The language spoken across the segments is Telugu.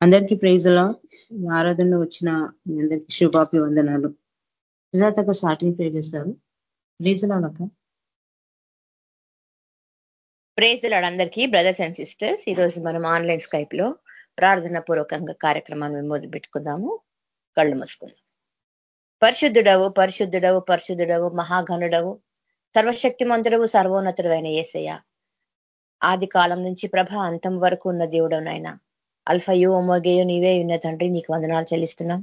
అందరికీ ప్రైజ్లా ఆరాధనలో వచ్చిన మీ అందరికీ శుభాపి వందనాలు సుజాతకు స్టార్టింగ్ ప్రే చేస్తారు ప్రైజ్లాక ప్రేజ్ అందరికీ బ్రదర్స్ అండ్ సిస్టర్స్ ఈరోజు మనం ఆన్లైన్ స్కైప్లో ప్రార్థన పూర్వకంగా కార్యక్రమాన్ని మొదలు పెట్టుకుందాము. కళ్ళు మూసుకుందాం. పరిశుద్ధుడవు పరిశుద్ధుడవు పరిశుద్ధుడవు మహాఘనుడవు సర్వశక్తిమంతుడవు సర్వోన్నతుడు అయిన ఏసయ్య. ఆది కాలం నుంచి ప్రభ అంతం వరకు ఉన్న దేవుడు నాయన అల్ఫయు ఒమోగేయు నీవే ఉన్న తండ్రి నీకు వందనాలు చెల్లిస్తున్నాం.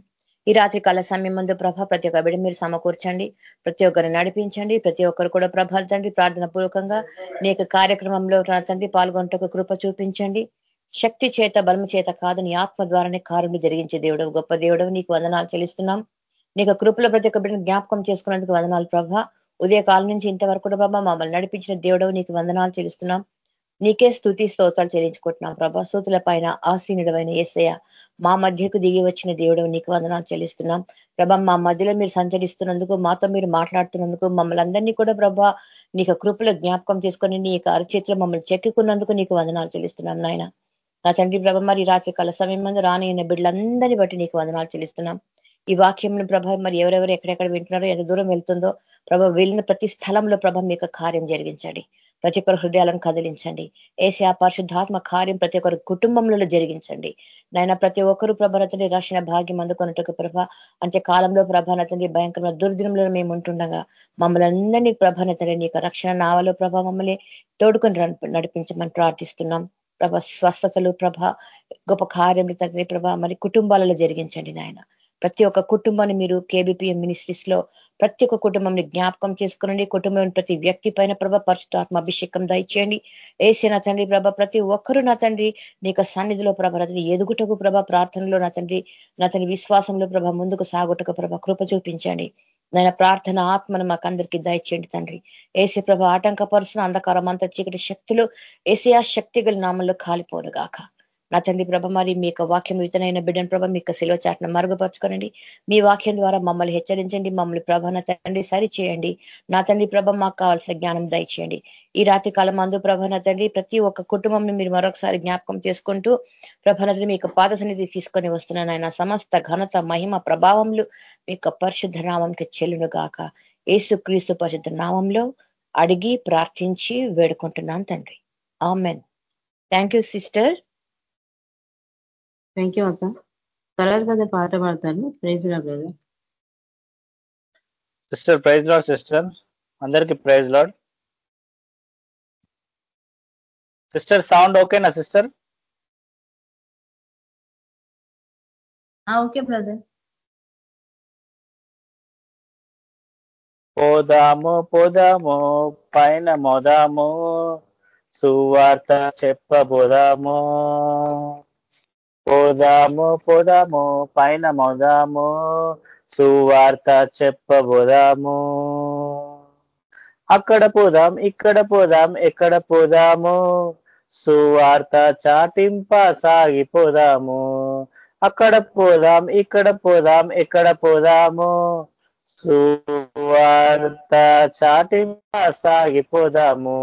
ఈ రాత్రి కాల సమయం ముందు ప్రభ ప్రతి ఒక్క బిడ్డ మీరు సమకూర్చండి. ప్రతి ఒక్కరిని నడిపించండి. ప్రతి ఒక్కరు కూడా ప్రభాలు తండ్రి ప్రార్థన పూర్వకంగా నీ కార్యక్రమంలో తండ్రి పాల్గొంటకు కృప చూపించండి. శక్తి చేత బలము చేత కాదు నీ ఆత్మ ద్వారానే కారుని జరిగించే దేవుడు గొప్ప దేవుడు నీకు వందనాలు చెల్లిస్తున్నాం. నీకు కృపలో ప్రతి ఒక్క బిడ్డను జ్ఞాపకం చేసుకున్నందుకు వందనాలు ప్రభ. ఉదయ కాలం నుంచి ఇంతవరకు ప్రభ మమ్మల్ని నడిపించిన దేవుడు నీకు వందనాలు చెల్లిస్తున్నాం. నీకే స్థుతి స్తోత్రాలు చెల్లించుకుంటున్నాం ప్రభా. స్థుతుల పైన ఆసీనుడమైన ఏసయ మా మధ్యకు దిగి వచ్చిన దేవుడు నీకు వందనాలు చెల్లిస్తున్నాం. ప్రభా మా మధ్యలో మీరు సంచరిస్తున్నందుకు మాతో మీరు మాట్లాడుతున్నందుకు మమ్మల్ని అందరినీ కూడా ప్రభా నీకు కృపలో జ్ఞాపకం చేసుకొని నీ యొక్క అరచేతిలో మమ్మల్ని చెక్కుకున్నందుకు నీకు వందనాలు చెల్లిస్తున్నాం నాయన. నా తండ్రి ప్రభ మరి రాత్రి కాల సమయం మందు రానియన్న బిడ్డలందరినీ బట్టి నీకు వందనాలు చెల్లిస్తున్నాం. ఈ వాక్యంను ప్రభ మరి ఎవరెవరు ఎక్కడెక్కడ వింటున్నారో ఎంత దూరం వెళ్తుందో ప్రభ వెళ్ళిన ప్రతి స్థలంలో ప్రభ మీకు కార్యం జరిగించండి. ప్రతి ఒక్కరు హృదయాలను కదిలించండి. ఏసీ ఆ పరిశుద్ధాత్మ కార్యం ప్రతి ఒక్కరు కుటుంబంలో జరిగించండి. నాయన ప్రతి ఒక్కరు ప్రభనతని రక్షణ భాగ్యం అందుకున్నట్టు ప్రభ అంత్యకాలంలో ప్రభానతని భయంకరమైన దుర్దినంలో మేము ఉంటుండగా మమ్మల్ని అందరినీ ప్రభానతని నీకు రక్షణ నావలో ప్రభ మమ్మల్ని తోడుకొని నడిపించమని ప్రార్థిస్తున్నాం. ప్రభ స్వస్థతలు ప్రభ గొప్ప కార్యం తగ్గిన ప్రభ మరి కుటుంబాలలో జరిగించండి నాయన. ప్రతి ఒక్క కుటుంబాన్ని మీరు కేబిపిఎం మినిస్ట్రీస్లో ప్రతి ఒక్క కుటుంబంని జ్ఞాపకం చేసుకునండి. కుటుంబం ప్రతి వ్యక్తి పైన ప్రభ పరిశుతాత్మ అభిషేకం దయచేయండి. ఏసీ నా తండ్రి ప్రభ ప్రతి ఒక్కరూ నా తండ్రి నీకు సన్నిధిలో ప్రభ రతని ఎదుగుటకు ప్రభ ప్రార్థనలో నా తండ్రి నా తండ్రి విశ్వాసంలో ప్రభ ముందుకు సాగుటకు ప్రభ కృప చూపించండి. నాయన ప్రార్థన ఆత్మను మాకు అందరికీ దయచేయండి తండ్రి. ఏసీ ప్రభ ఆటంకపరుచిన అంధకారం అంత చీకటి శక్తులు ఏసీ ఆ శక్తి గల నామంలో కాలిపోను గాక నా తండ్రి ప్రభ మరి మీ యొక్క వాక్యం వితనైన బిడ్డను ప్రభ మీ యొక్క శిలో చాటును మరుగుపరచుకోనండి. మీ వాక్యం ద్వారా మమ్మల్ని హెచ్చరించండి మమ్మల్ని ప్రభ నా తండ్రి సరి చేయండి నా తండ్రి ప్రభ మాకు కావాల్సిన జ్ఞానం దయచేయండి. ఈ రాత్రి కాలం అందు ప్రభ నా తండ్రి ప్రతి ఒక్క కుటుంబంని మీరు మరొకసారి జ్ఞాపకం చేసుకుంటూ ప్రభనతని మీ యొక్క పాద సన్నిధి తీసుకొని వస్తున్నాను ఆయన. సమస్త ఘనత మహిమ ప్రభావంలు మీ యొక్క పరిశుద్ధ నామంకి చెల్లును గాక. ఏసు క్రీస్తు పరిశుద్ధ నామంలో అడిగి ప్రార్థించి వేడుకుంటున్నాను తండ్రి. Amen. Thank you sister. Thank you అక్క. తర్వాత కదా పాట పాడతాను. Praise Lord brother sister praise Lord sister. అందరికి ప్రైజ్ లాడ్. సిస్టర్ సౌండ్ ఓకేనా సిస్టర్? Okay brother. పోదాము పోదాము పైన మోదాము సువార్త చెప్పబోదాము. పోదాము పోదాము పైన మొదాము సువార్త చెప్పబోదాము. అక్కడ పోదాం ఇక్కడ పోదాం ఎక్కడ పోదాము సువార్త చాటింప సాగిపోదాము అక్కడ పోదాం ఇక్కడ పోదాం ఎక్కడ పోదాము సువార్త చాటింప సాగిపోదాము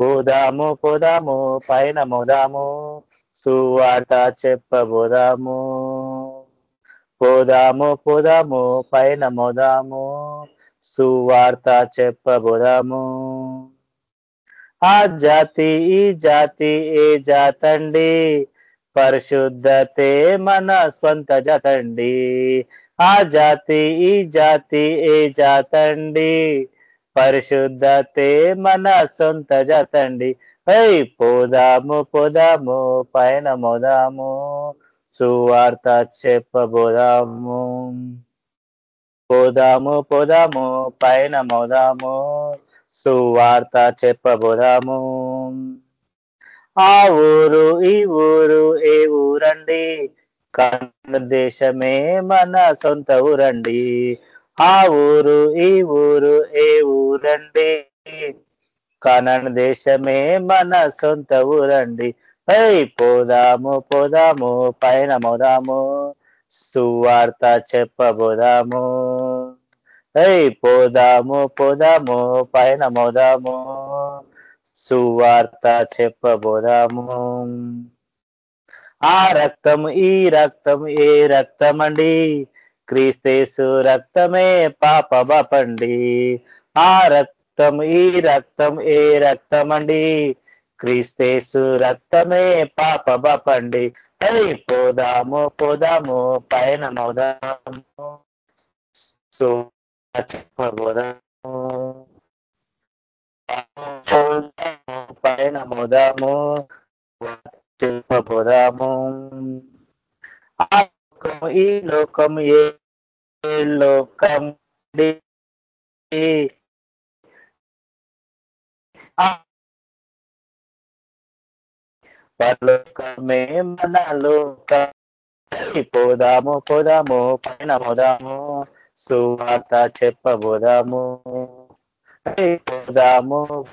పోదాము పోదాము పైన మోదాము. సువార్త చెప్పబోదాము. పోదాము పోదాము పైన మోదాము. సువార్త చెప్పబోదాము. ఆ జాతి ఈ జాతి ఏ జాతండి? పరిశుద్ధతే మన స్వంత జాతండి. ఆ జాతి ఈ జాతి ఏ జాతండి? పరిశుద్ధతే మన సొంత జాతండి. హై పోదాము పోదాము పైన మోదాము సువార్త చెప్పబోదాము. పోదాము పోదాము పైన మోదాము సువార్త చెప్పబోదాము. ఆ ఊరు ఈ ఊరు ఏ ఊరండి? దేశమే మన సొంత ఊరండి. ఆ ఊరు ఈ ఊరు ఏ ఊరండి? కనన్ దేశమే మన సొంత ఊరండి పై పోదాము పోదాము పైన మోదాము సువార్త చెప్పబోదాము. పై పోదాము పోదాము పైన మోదాము సువార్త చెప్పబోదాము. ఆ రక్తం ఈ రక్తం ఏ రక్తం అండి క్రీస్తేసు రక్తమే పాప బాపండి ఆ రక్తం రక్తం ఈ రక్తం ఏ రక్తం అండి క్రీస్తేసు రక్తమే పాప బాపండి అయి పోదాము పోదాము పైన మోదాము. సో చెప్పబోదాము పైన మోదాము. చెప్పబోదాము ఆ లోకం ఈ లోకం ఏ లోకం పరలోకమే మన లోకం పోదాము పోదాము పైన పోదాము సువార్త చెప్పబోదాము. పోదాము.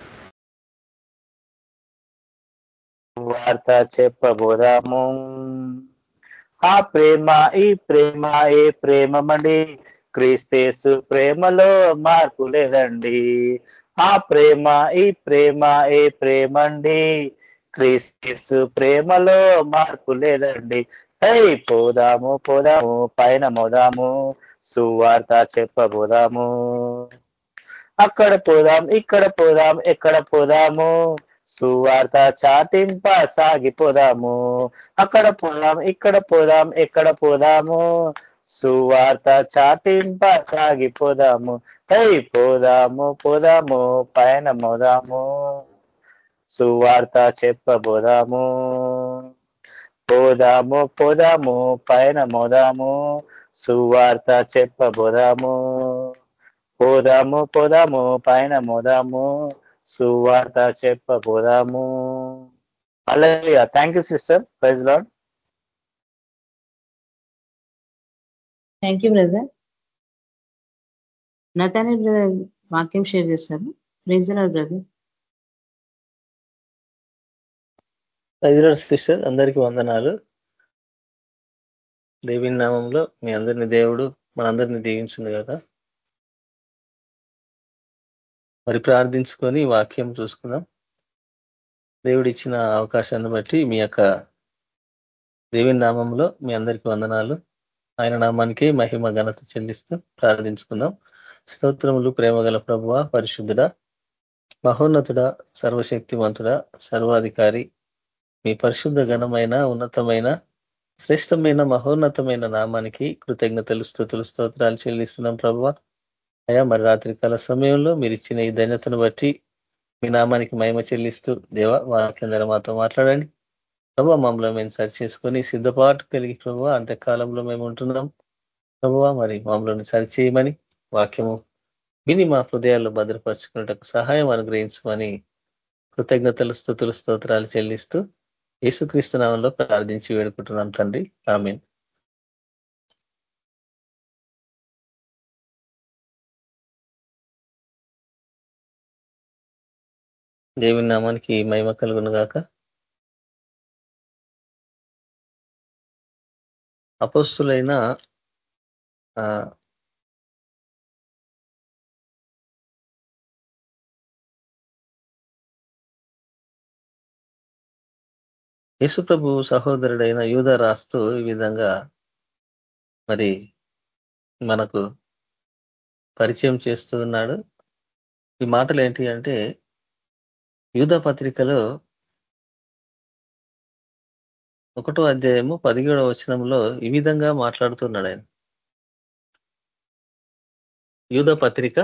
వార్త చెప్పబోదాము. ఆ ప్రేమ ఈ ప్రేమ ఏ ప్రేమమండి? క్రీస్తేసు ప్రేమలో మార్పు లేదండి. ఆ ప్రేమ ఈ ప్రేమ ఏ ప్రేమండి? క్రీస్తు ప్రేమలో మార్పు లేదండి. హై పోదాము పోదాము పైన మోదాము సువార్త చెప్పబోదాము. అక్కడ పోదాం ఇక్కడ పోదాం ఎక్కడ పోదాము? సువార్త చాటింప సాగిపోదాము. అక్కడ పోదాం ఇక్కడ పోదాం ఎక్కడ పోదాము? సువార్త చాటింప సాగిపోదాము. కై పోదాము పోదాము పైన మోదాము సువార్త చెప్పబోదాము. పోదాము పోదాము పైన మోదాము సువార్త చెప్పబోదాము. పోదాము పోదాము పైన మోదాము సువార్త చెప్పబోదాము. అలా thank you sister praise Lord thank you brother నతానే brother వాక్యం షేర్ చేస్తారు. Praise brother. సిస్టర్ అందరికీ వందనాలు. దేవి నామంలో మీ అందరిని దేవుడు మనందరిని దీవించింది కదా మరి ప్రార్థించుకొని వాక్యం చూసుకుందాం. దేవుడు ఇచ్చిన అవకాశాన్ని బట్టి మీ యొక్క దేవి నామంలో మీ అందరికీ వందనాలు. ఆయన నామానికి మహిమ ఘనత చెల్లిస్తూ ప్రార్థించుకుందాం. స్తోత్రములు ప్రేమగల ప్రభువ పరిశుద్ధుడ మహోన్నతుడ సర్వశక్తివంతుడ సర్వాధికారి మీ పరిశుద్ధ ఘనమైన ఉన్నతమైన శ్రేష్టమైన మహోన్నతమైన నామానికి కృతజ్ఞతలు స్థుతులు స్తోత్రాలు చెల్లిస్తున్నాం ప్రభు అయా మరి రాత్రి కాల సమయంలో మీరు ఇచ్చిన ఈ ధన్యతను బట్టి మీ నామానికి మహిమ చెల్లిస్తూ దేవ వాక్యందర మాతో మాట్లాడండి. ప్రభు మమ్మల్ని మేము సరి చేసుకొని సిద్ధపాటు కలిగి ప్రభు అంతకాలంలో మేము ఉంటున్నాం. ప్రభు మరి మమ్మల్ని సరి చేయమని వాక్యము విని మా హృదయాల్లో భద్రపరచుకున్నటకు సహాయం అనుగ్రహించమని కృతజ్ఞతలు స్థుతులు స్తోత్రాలు చెల్లిస్తూ యేసుక్రీస్తు నామంలో ప్రార్థించి వేడుకుంటున్నాం తండ్రి. ఆమెన్. దేవుని నామానికి మహిమ కలుగును గాక. అపస్తులైన యేసుప్రభు సహోదరుడైన యూద రాస్తూ ఈ విధంగా మరి మనకు పరిచయం చేస్తూ ఉన్నాడు. ఈ మాటలు ఏంటి అంటే యూధ పత్రికలో ఒకటో అధ్యాయము పదిహేడవ వచనంలో ఈ విధంగా మాట్లాడుతున్నాడు ఆయన. యూధ పత్రిక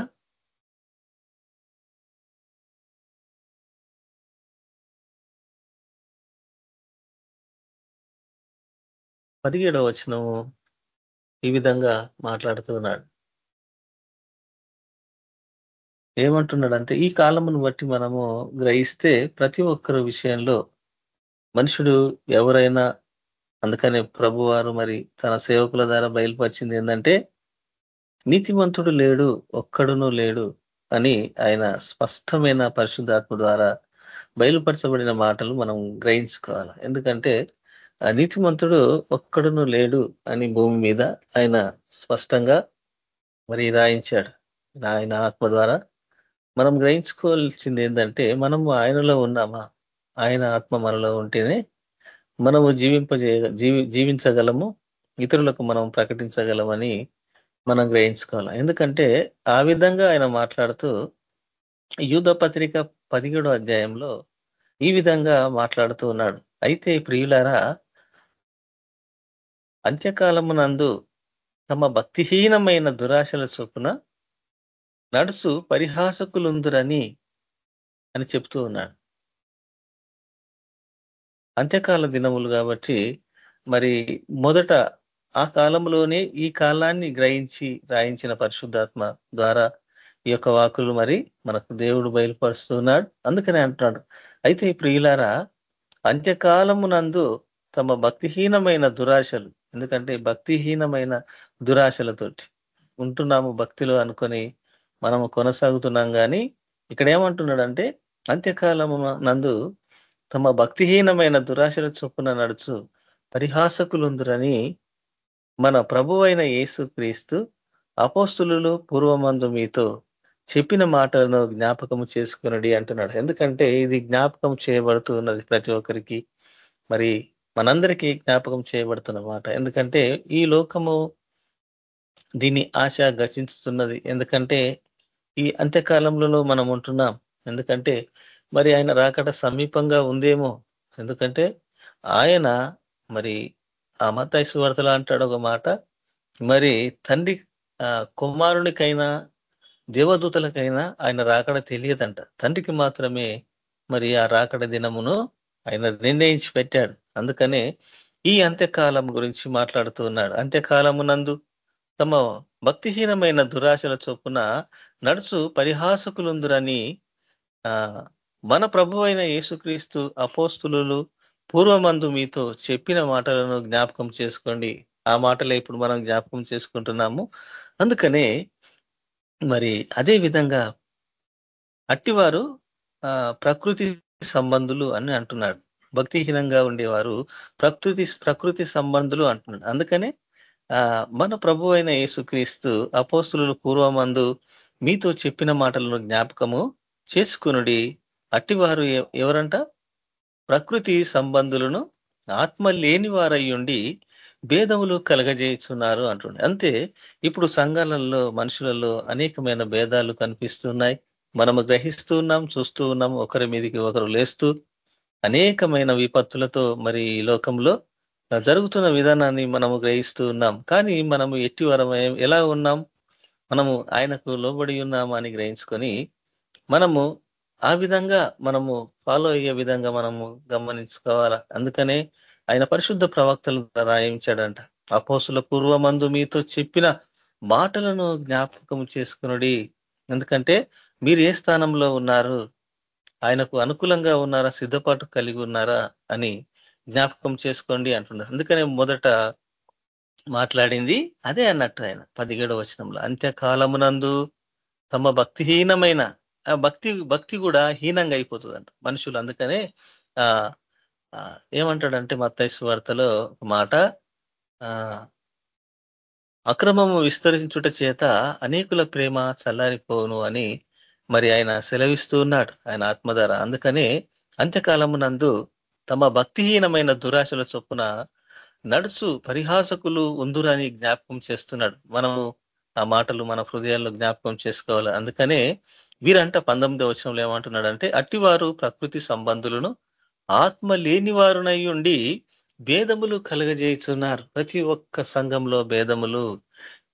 పదిహేడవ వచనము ఈ విధంగా మాట్లాడుతున్నాడు. ఏమంటున్నాడంటే ఈ కాలమును బట్టి మనము గ్రహిస్తే ప్రతి ఒక్కరి విషయంలో మనుషుడు ఎవరైనా అందుకనే ప్రభువారు మరి తన సేవకుల ద్వారా బయలుపరిచింది ఏంటంటే నీతిమంతుడు లేడు ఒక్కడును లేడు అని ఆయన స్పష్టమైన పరిశుద్ధాత్మ ద్వారా బయలుపరచబడిన మాటలు మనం గ్రహించుకోవాలి. ఎందుకంటే అనీతిమంతుడు నీతిమంతుడు ఒక్కడును లేడు అని భూమి మీద ఆయన స్పష్టంగా మరి రాయించాడు. ఆయన ఆత్మ ద్వారా మనం గ్రహించుకోవాల్సింది ఏంటంటే మనము ఆయనలో ఉన్నామా? ఆయన ఆత్మ మనలో ఉంటేనే మనము జీవింపజేయ జీవి జీవించగలము. ఇతరులకు మనం ప్రకటించగలమని మనం గ్రహించుకోవాలి. ఎందుకంటే ఆ విధంగా ఆయన మాట్లాడుతూ యూధ పత్రిక పదిహేడో అధ్యాయంలో ఈ విధంగా మాట్లాడుతూ ఉన్నాడు. అయితే ప్రియులారా అంత్యకాలమునందు తమ భక్తిహీనమైన దురాశల చొప్పున నడుసు పరిహాసకులుందురని అని చెప్తూ ఉన్నాడు. అంత్యకాల దినములు కాబట్టి మరి మొదట ఆ కాలంలోనే ఈ కాలాన్ని గ్రహించి రాయించిన పరిశుద్ధాత్మ ద్వారా ఈ యొక్క వాకులు మరి మనకు దేవుడు బయలుపరుస్తున్నాడు అందుకనే అంటున్నాడు. అయితే ఈ ప్రియులారా అంత్యకాలమునందు తమ భక్తిహీనమైన దురాశలు ఎందుకంటే భక్తిహీనమైన దురాశలతోటి ఉంటున్నాము భక్తిలో అనుకొని మనము కొనసాగుతున్నాం కానీ ఇక్కడ ఏమంటున్నాడంటే అంత్యకాలము నందు తమ భక్తిహీనమైన దురాశల చొప్పున నడుచు పరిహాసకులుందురని మన ప్రభు అయిన యేసు క్రీస్తు అపోస్తులు పూర్వమందు మీతో చెప్పిన మాటలను జ్ఞాపకము చేసుకునడి అంటున్నాడు. ఎందుకంటే ఇది జ్ఞాపకం చేయబడుతున్నది ప్రతి ఒక్కరికి. మరి మనందరికీ జ్ఞాపకం చేయబడుతున్న మాట. ఎందుకంటే ఈ లోకము దీని ఆశ ఘర్షించుతున్నది. ఎందుకంటే ఈ అంత్యకాలంలో మనం ఉంటున్నాం. ఎందుకంటే మరి ఆయన రాకట సమీపంగా ఉందేమో? ఎందుకంటే ఆయన మరి ఆ మతాయిసు వార్తలు అంటాడు ఒక మాట. మరి తండ్రి కుమారునికైనా దేవదూతలకైనా ఆయన రాకడ తెలియదంట. తండ్రికి మాత్రమే మరి ఆ రాకడ దినమును ఆయన నిర్ణయించి పెట్టాడు. అందుకనే ఈ అంత్యకాలం గురించి మాట్లాడుతూ ఉన్నాడు. అంత్యకాలమునందు తమ భక్తిహీనమైన దురాశల చొప్పున నడుచు పరిహాసకులుందురని ఆ మన ప్రభు అయిన యేసుక్రీస్తు అపోస్తులు పూర్వమందు మీతో చెప్పిన మాటలను జ్ఞాపకం చేసుకోండి. ఆ మాటలే ఇప్పుడు మనం జ్ఞాపకం చేసుకుంటున్నాము. అందుకనే మరి అదే విధంగా అట్టివారు ప్రకృతి సంబంధులు అని అంటున్నాడు. భక్తిహీనంగా ఉండేవారు ప్రకృతి ప్రకృతి సంబంధులు అంటున్నాడు. అందుకనే మన ప్రభు అయిన యేసుక్రీస్తు అపోస్తులు పూర్వమందు మీతో చెప్పిన మాటలను జ్ఞాపకము చేసుకునుడి. అట్టివారు ఎవరంట? ప్రకృతి సంబంధులను ఆత్మ లేని వారయ్యుండి భేదములు కలగజేస్తున్నారు అంటుండే అంతే ఇప్పుడు సంఘాలలో మనుషులలో అనేకమైన భేదాలు కనిపిస్తున్నాయి. మనము గ్రహిస్తూ ఉన్నాం చూస్తూ ఉన్నాం ఒకరి మీదకి ఒకరు లేస్తూ అనేకమైన విపత్తులతో మరి ఈ లోకంలో జరుగుతున్న విధానాన్ని మనము గ్రహిస్తూ ఉన్నాం. కానీ మనము ఎట్టి వరం ఎలా ఉన్నాం? మనము ఆయనకు లోబడి ఉన్నామా అని గ్రహించుకొని మనము ఆ విధంగా మనము ఫాలో అయ్యే విధంగా మనము గమనించుకోవాలా? అందుకనే ఆయన పరిశుద్ధ ప్రవక్తలు రాయించాడంట. అపోసుల పూర్వమందు మీతో చెప్పిన మాటలను జ్ఞాపకం చేసుకునుడి. ఎందుకంటే మీరు ఏ స్థానంలో ఉన్నారు? ఆయనకు అనుకూలంగా ఉన్నారా సిద్ధపాటు కలిగి ఉన్నారా అని జ్ఞాపకం చేసుకోండి అంటున్నారు. అందుకనే మొదట మాట్లాడింది అదే అన్నట్టు ఆయన పదిహేడవ వచనంలో. అంత్యకాలమునందు తమ భక్తిహీనమైన భక్తి భక్తి కూడా హీనంగా అయిపోతుందంట మనుషులు. అందుకనే ఆ ఏమంటాడంటే మత్తైసు వార్తలో ఒక మాట అక్రమము విస్తరించుట చేత అనేకుల ప్రేమ చల్లారిపోను అని మరి ఆయన సెలవిస్తూ ఉన్నాడు ఆయన ఆత్మధార. అందుకనే అంత్యకాలమునందు తమ భక్తిహీనమైన దురాశల చొప్పున నడుచు పరిహాసకులు ఉందురని జ్ఞాపకం చేస్తున్నాడు. మనము ఆ మాటలు మన హృదయాల్లో జ్ఞాపకం చేసుకోవాలి. అందుకనే వీరంట పంతొమ్మిదో వచనంలో ఏమంటున్నాడంటే అట్టివారు ప్రకృతి సంబంధులను ఆత్మ లేని వారునై ఉండి భేదములు కలగజేస్తున్నారు ప్రతి ఒక్క సంఘంలో భేదములు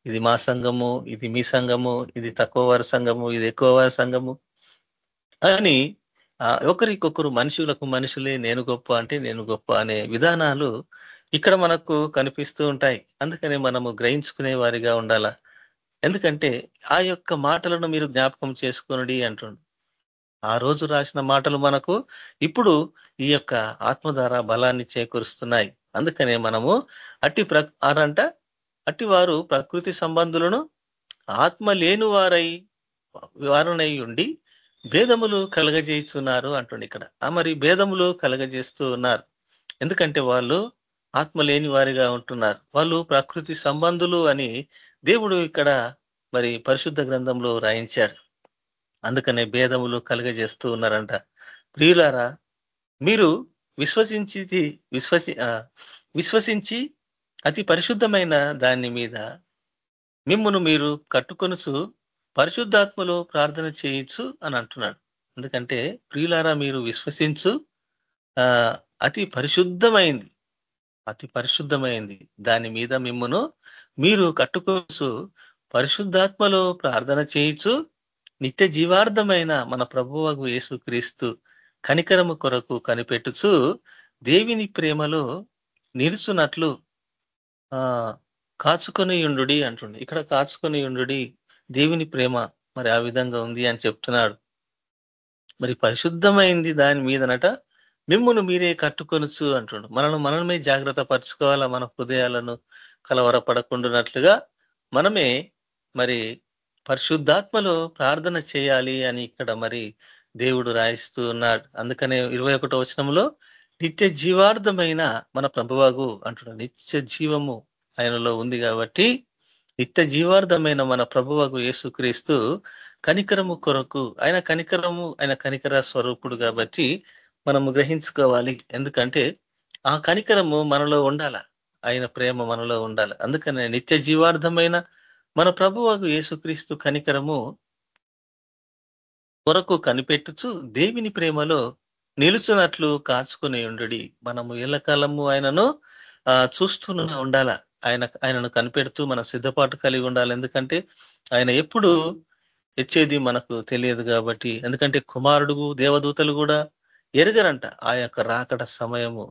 ఇది మా సంఘము ఇది మీ సంఘము ఇది తక్కువ వారి సంఘము ఇది ఎక్కువ వారి సంఘము అని ఒకరికొకరు మనుషులకు మనుషులే నేను గొప్ప అంటే నేను గొప్ప అనే విధానాలు ఇక్కడ మనకు కనిపిస్తూ ఉంటాయి. అందుకని మనము గ్రహించుకునే వారిగా ఉండాలా. ఎందుకంటే ఆ యొక్క మాటలను మీరు జ్ఞాపకం చేసుకునడి అంటుండు. ఆ రోజు రాసిన మాటలు మనకు ఇప్పుడు ఈ యొక్క ఆత్మధార బలాన్ని చేకూరుస్తున్నాయి. అందుకనే మనము అట్టి ప్ర అరంట అట్టి వారు ప్రకృతి సంబంధులను ఆత్మ లేని వారై వారునై ఉండి భేదములు కలగజేస్తున్నారు అంటుండే ఇక్కడ. మరి భేదములు కలగజేస్తూ ఉన్నారు. ఎందుకంటే వాళ్ళు ఆత్మ లేని వారిగా ఉంటున్నారు. వాళ్ళు ప్రకృతి సంబంధులు అని దేవుడు ఇక్కడ మరి పరిశుద్ధ గ్రంథంలో రాయించాడు. అందుకనే భేదములు కలుగజేస్తూ ఉన్నారంట. ప్రియులారా మీరు విశ్వసించి విశ్వసి విశ్వసించి అతి పరిశుద్ధమైన దాని మీద మిమ్మును మీరు కట్టుకొనుచు పరిశుద్ధాత్మలో ప్రార్థన చేయొచ్చు అని అంటున్నాడు. ఎందుకంటే ప్రియులారా మీరు విశ్వసించు అతి పరిశుద్ధమైంది అతి పరిశుద్ధమైంది. దాని మీద మిమ్మును మీరు కట్టుకోవచ్చు పరిశుద్ధాత్మలో ప్రార్థన చేయొచ్చు నిత్య జీవార్థమైన మన ప్రభువకు యేసు క్రీస్తు కనికరము కొరకు కనిపెట్టుచు దేవిని ప్రేమలో నిలుచున్నట్లు కాచుకొని ఉండు అంటుండే. ఇక్కడ కాచుకొని ఉండు దేవుని ప్రేమ మరి ఆ విధంగా ఉంది అని చెప్తున్నాడు. మరి పరిశుద్ధమైంది దాని మీదనట మిమ్మును మీరే కట్టుకొనచ్చు అంటుండు. మనను మనమే జాగ్రత్త పరచుకోవాలా? మన హృదయాలను కలవరపడకుండానట్లుగా మనమే మరి పరిశుద్ధాత్మలో ప్రార్థన చేయాలి అని ఇక్కడ మరి దేవుడు రాయిస్తూ ఉన్నాడు. అందుకనే ఇరవై ఒకటో వచనంలో నిత్య జీవార్థమైన మన ప్రభువాగు అంటున్నాడు. నిత్య జీవము ఆయనలో ఉంది కాబట్టి నిత్య జీవార్థమైన మన ప్రభువకు యేసుక్రీస్తు కనికరము కొరకు ఆయన కనికరము ఆయన కనికర స్వరూపుడు కాబట్టి మనము గ్రహించుకోవాలి. ఎందుకంటే ఆ కనికరము మనలో ఉండాల ఆయన ప్రేమ మనలో ఉండాలి. అందుకనే నిత్య జీవార్థమైన మన ప్రభువకు యేసుక్రీస్తు కనికరము కొరకు కనిపెట్టుచు దేవిని ప్రేమలో నిలుచున్నట్లు కాచుకుని ఉండడి. మనము ఎల్లకాలము ఆయనను చూస్తూనే ఉండాల? ఆయన ఆయనను కనిపెడుతూ మన సిద్ధపాటు కలిగి ఉండాలి. ఎందుకంటే ఆయన ఎప్పుడు తెచ్చేది మనకు తెలియదు కాబట్టి. ఎందుకంటే కుమారుడు దేవదూతలు కూడా ఎరగరంట ఆ యొక్క రాకడ సమయము.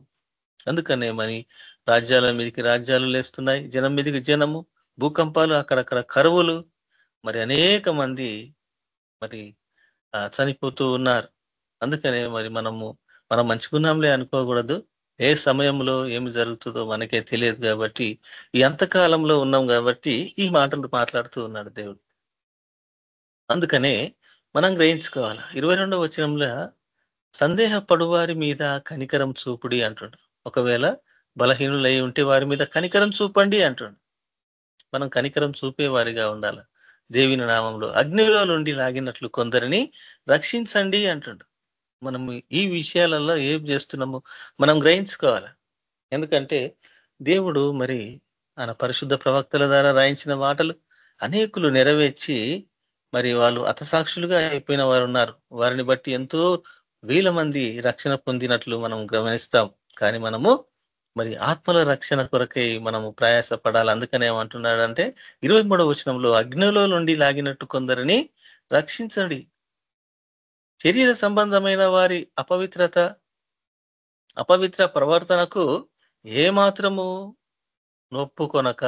అందుకనే మరి రాజ్యాల మీదకి రాజ్యాలు లేస్తున్నాయి. జనం మీదకి జనము భూకంపాలు అక్కడక్కడ కరువులు. మరి అనేక మంది మరి చనిపోతూ ఉన్నారు. అందుకనే మరి మనము మనం మంచుకున్నాంలే అనుకోకూడదు. ఏ సమయంలో ఏమి జరుగుతుందో మనకే తెలియదు కాబట్టి ఈ అంతకాలంలో ఉన్నాం కాబట్టి ఈ మాటలు మాట్లాడుతూ ఉన్నాడు దేవుడు. అందుకనే మనం గ్రహించుకోవాలి? ఇరవై రెండవ వచనంలో సందేహ పడువారి మీద కనికరం చూపుడి అంటుండు. ఒకవేళ బలహీనులై ఉంటే వారి మీద కనికరం చూపండి అంటుండు. మనం కనికరం చూపేవారిగా ఉండాలి? దేవిని నామంలో అగ్నిలో నుండి లాగినట్లు కొందరిని రక్షించండి అంటుండు. మనం ఈ విషయాలలో ఏం చేస్తున్నాము? మనం గ్రహించుకోవాలి? ఎందుకంటే దేవుడు మరి ఆయన పరిశుద్ధ ప్రవక్తల ద్వారా రాయించిన మాటలు అనేకులు నెరవేర్చి మరి వాళ్ళు అతసాక్షులుగా అయిపోయిన వారు ఉన్నారు. వారిని బట్టి ఎంతో వేల మంది రక్షణ పొందినట్లు మనం గమనిస్తాం. కానీ మనము మరి ఆత్మల రక్షణ కొరకై మనము ప్రయాస పడాలి అందుకనే ఏమంటున్నాడంటే ఇరవై మూడవ వచనంలో అగ్నిలో నుండి లాగినట్టు కొందరిని రక్షించండి. శరీర సంబంధమైన వారి అపవిత్రత అపవిత్ర ప్రవర్తనకు ఏమాత్రము నొప్పుకొనక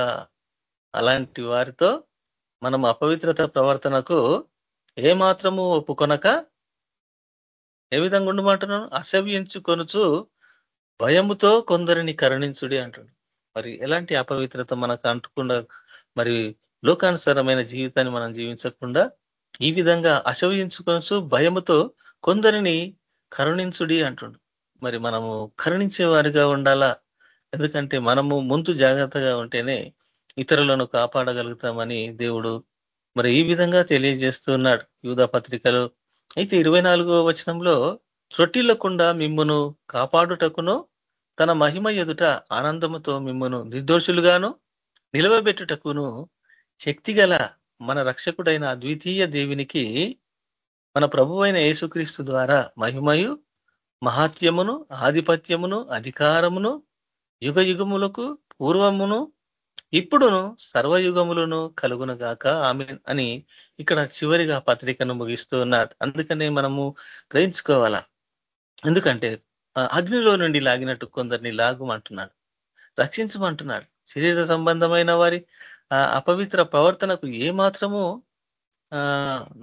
అలాంటి వారితో మనం అపవిత్రత ప్రవర్తనకు ఏమాత్రము ఒప్పుకొనక ఏ విధంగా ఉండమంటున్నాను? అసవ్యించుకొనుచు భయముతో కొందరిని కరుణించుడి అంటాడు మరి ఎలాంటి అపవిత్రత మనకు అంటకుండా మరి లోకానుసారమైన జీవితాన్ని మనం జీవించకుండా ఈ విధంగా అసవ్యించుకొనచ్చు భయముతో కొందరిని కరుణించుడి అంటుండు. మరి మనము కరుణించే వారిగా ఉండాలా? ఎందుకంటే మనము ముందు జాగ్రత్తగా ఉంటేనే ఇతరులను కాపాడగలుగుతామని దేవుడు మరి ఈ విధంగా తెలియజేస్తున్నాడు యూధ పత్రికలో. అయితే ఇరవై వచనంలో త్రొట్టిల్లకుండా మిమ్మును కాపాడుటకును తన మహిమ ఎదుట ఆనందముతో మిమ్మను నిర్దోషులుగాను నిలవబెట్టుటకును శక్తిగల మన రక్షకుడైన అద్వితీయ దేవునికి మన ప్రభువైన యేసుక్రీస్తు ద్వారా మహిమయు మహాత్యమును ఆధిపత్యమును అధికారమును యుగ యుగములకు పూర్వమును ఇప్పుడును సర్వయుగములను కలుగునగాక. ఆమె అని ఇక్కడ చివరిగా పత్రికను ముగిస్తూ ఉన్నాడు. అందుకనే మనము గ్రహించుకోవాలా? ఎందుకంటే అగ్నిలో నుండి లాగినట్టు కొందరిని లాగుమంటున్నాడు రక్షించమంటున్నాడు. శరీర సంబంధమైన వారి అపవిత్ర ప్రవర్తనకు ఏ మాత్రము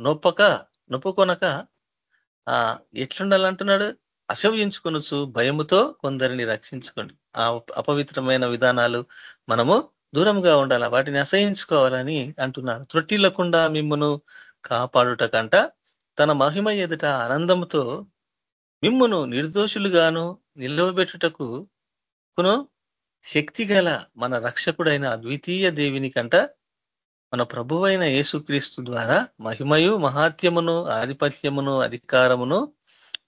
నొప్పక నొప్పుకొనక ఎట్లుండాలంటున్నాడు? అసవ్యించుకొనొచ్చు భయముతో కొందరిని రక్షించుకోండి ఆ అపవిత్రమైన విధానాలు మనము దూరంగా ఉండాలి? వాటిని అసహించుకోవాలని అంటున్నాడు. త్రొట్టిల్లకుండా మిమ్మను కాపాడుటకంట తన మహిమ ఎదుట ఆనందంతో మిమ్మును నిర్దోషులుగాను నిలవబెట్టుటకు కును శక్తి గల మన రక్షకుడైన అద్వితీయ దేవిని కంట మన ప్రభువైన యేసుక్రీస్తు ద్వారా మహిమయు మహాత్యమును ఆధిపత్యమును అధికారమును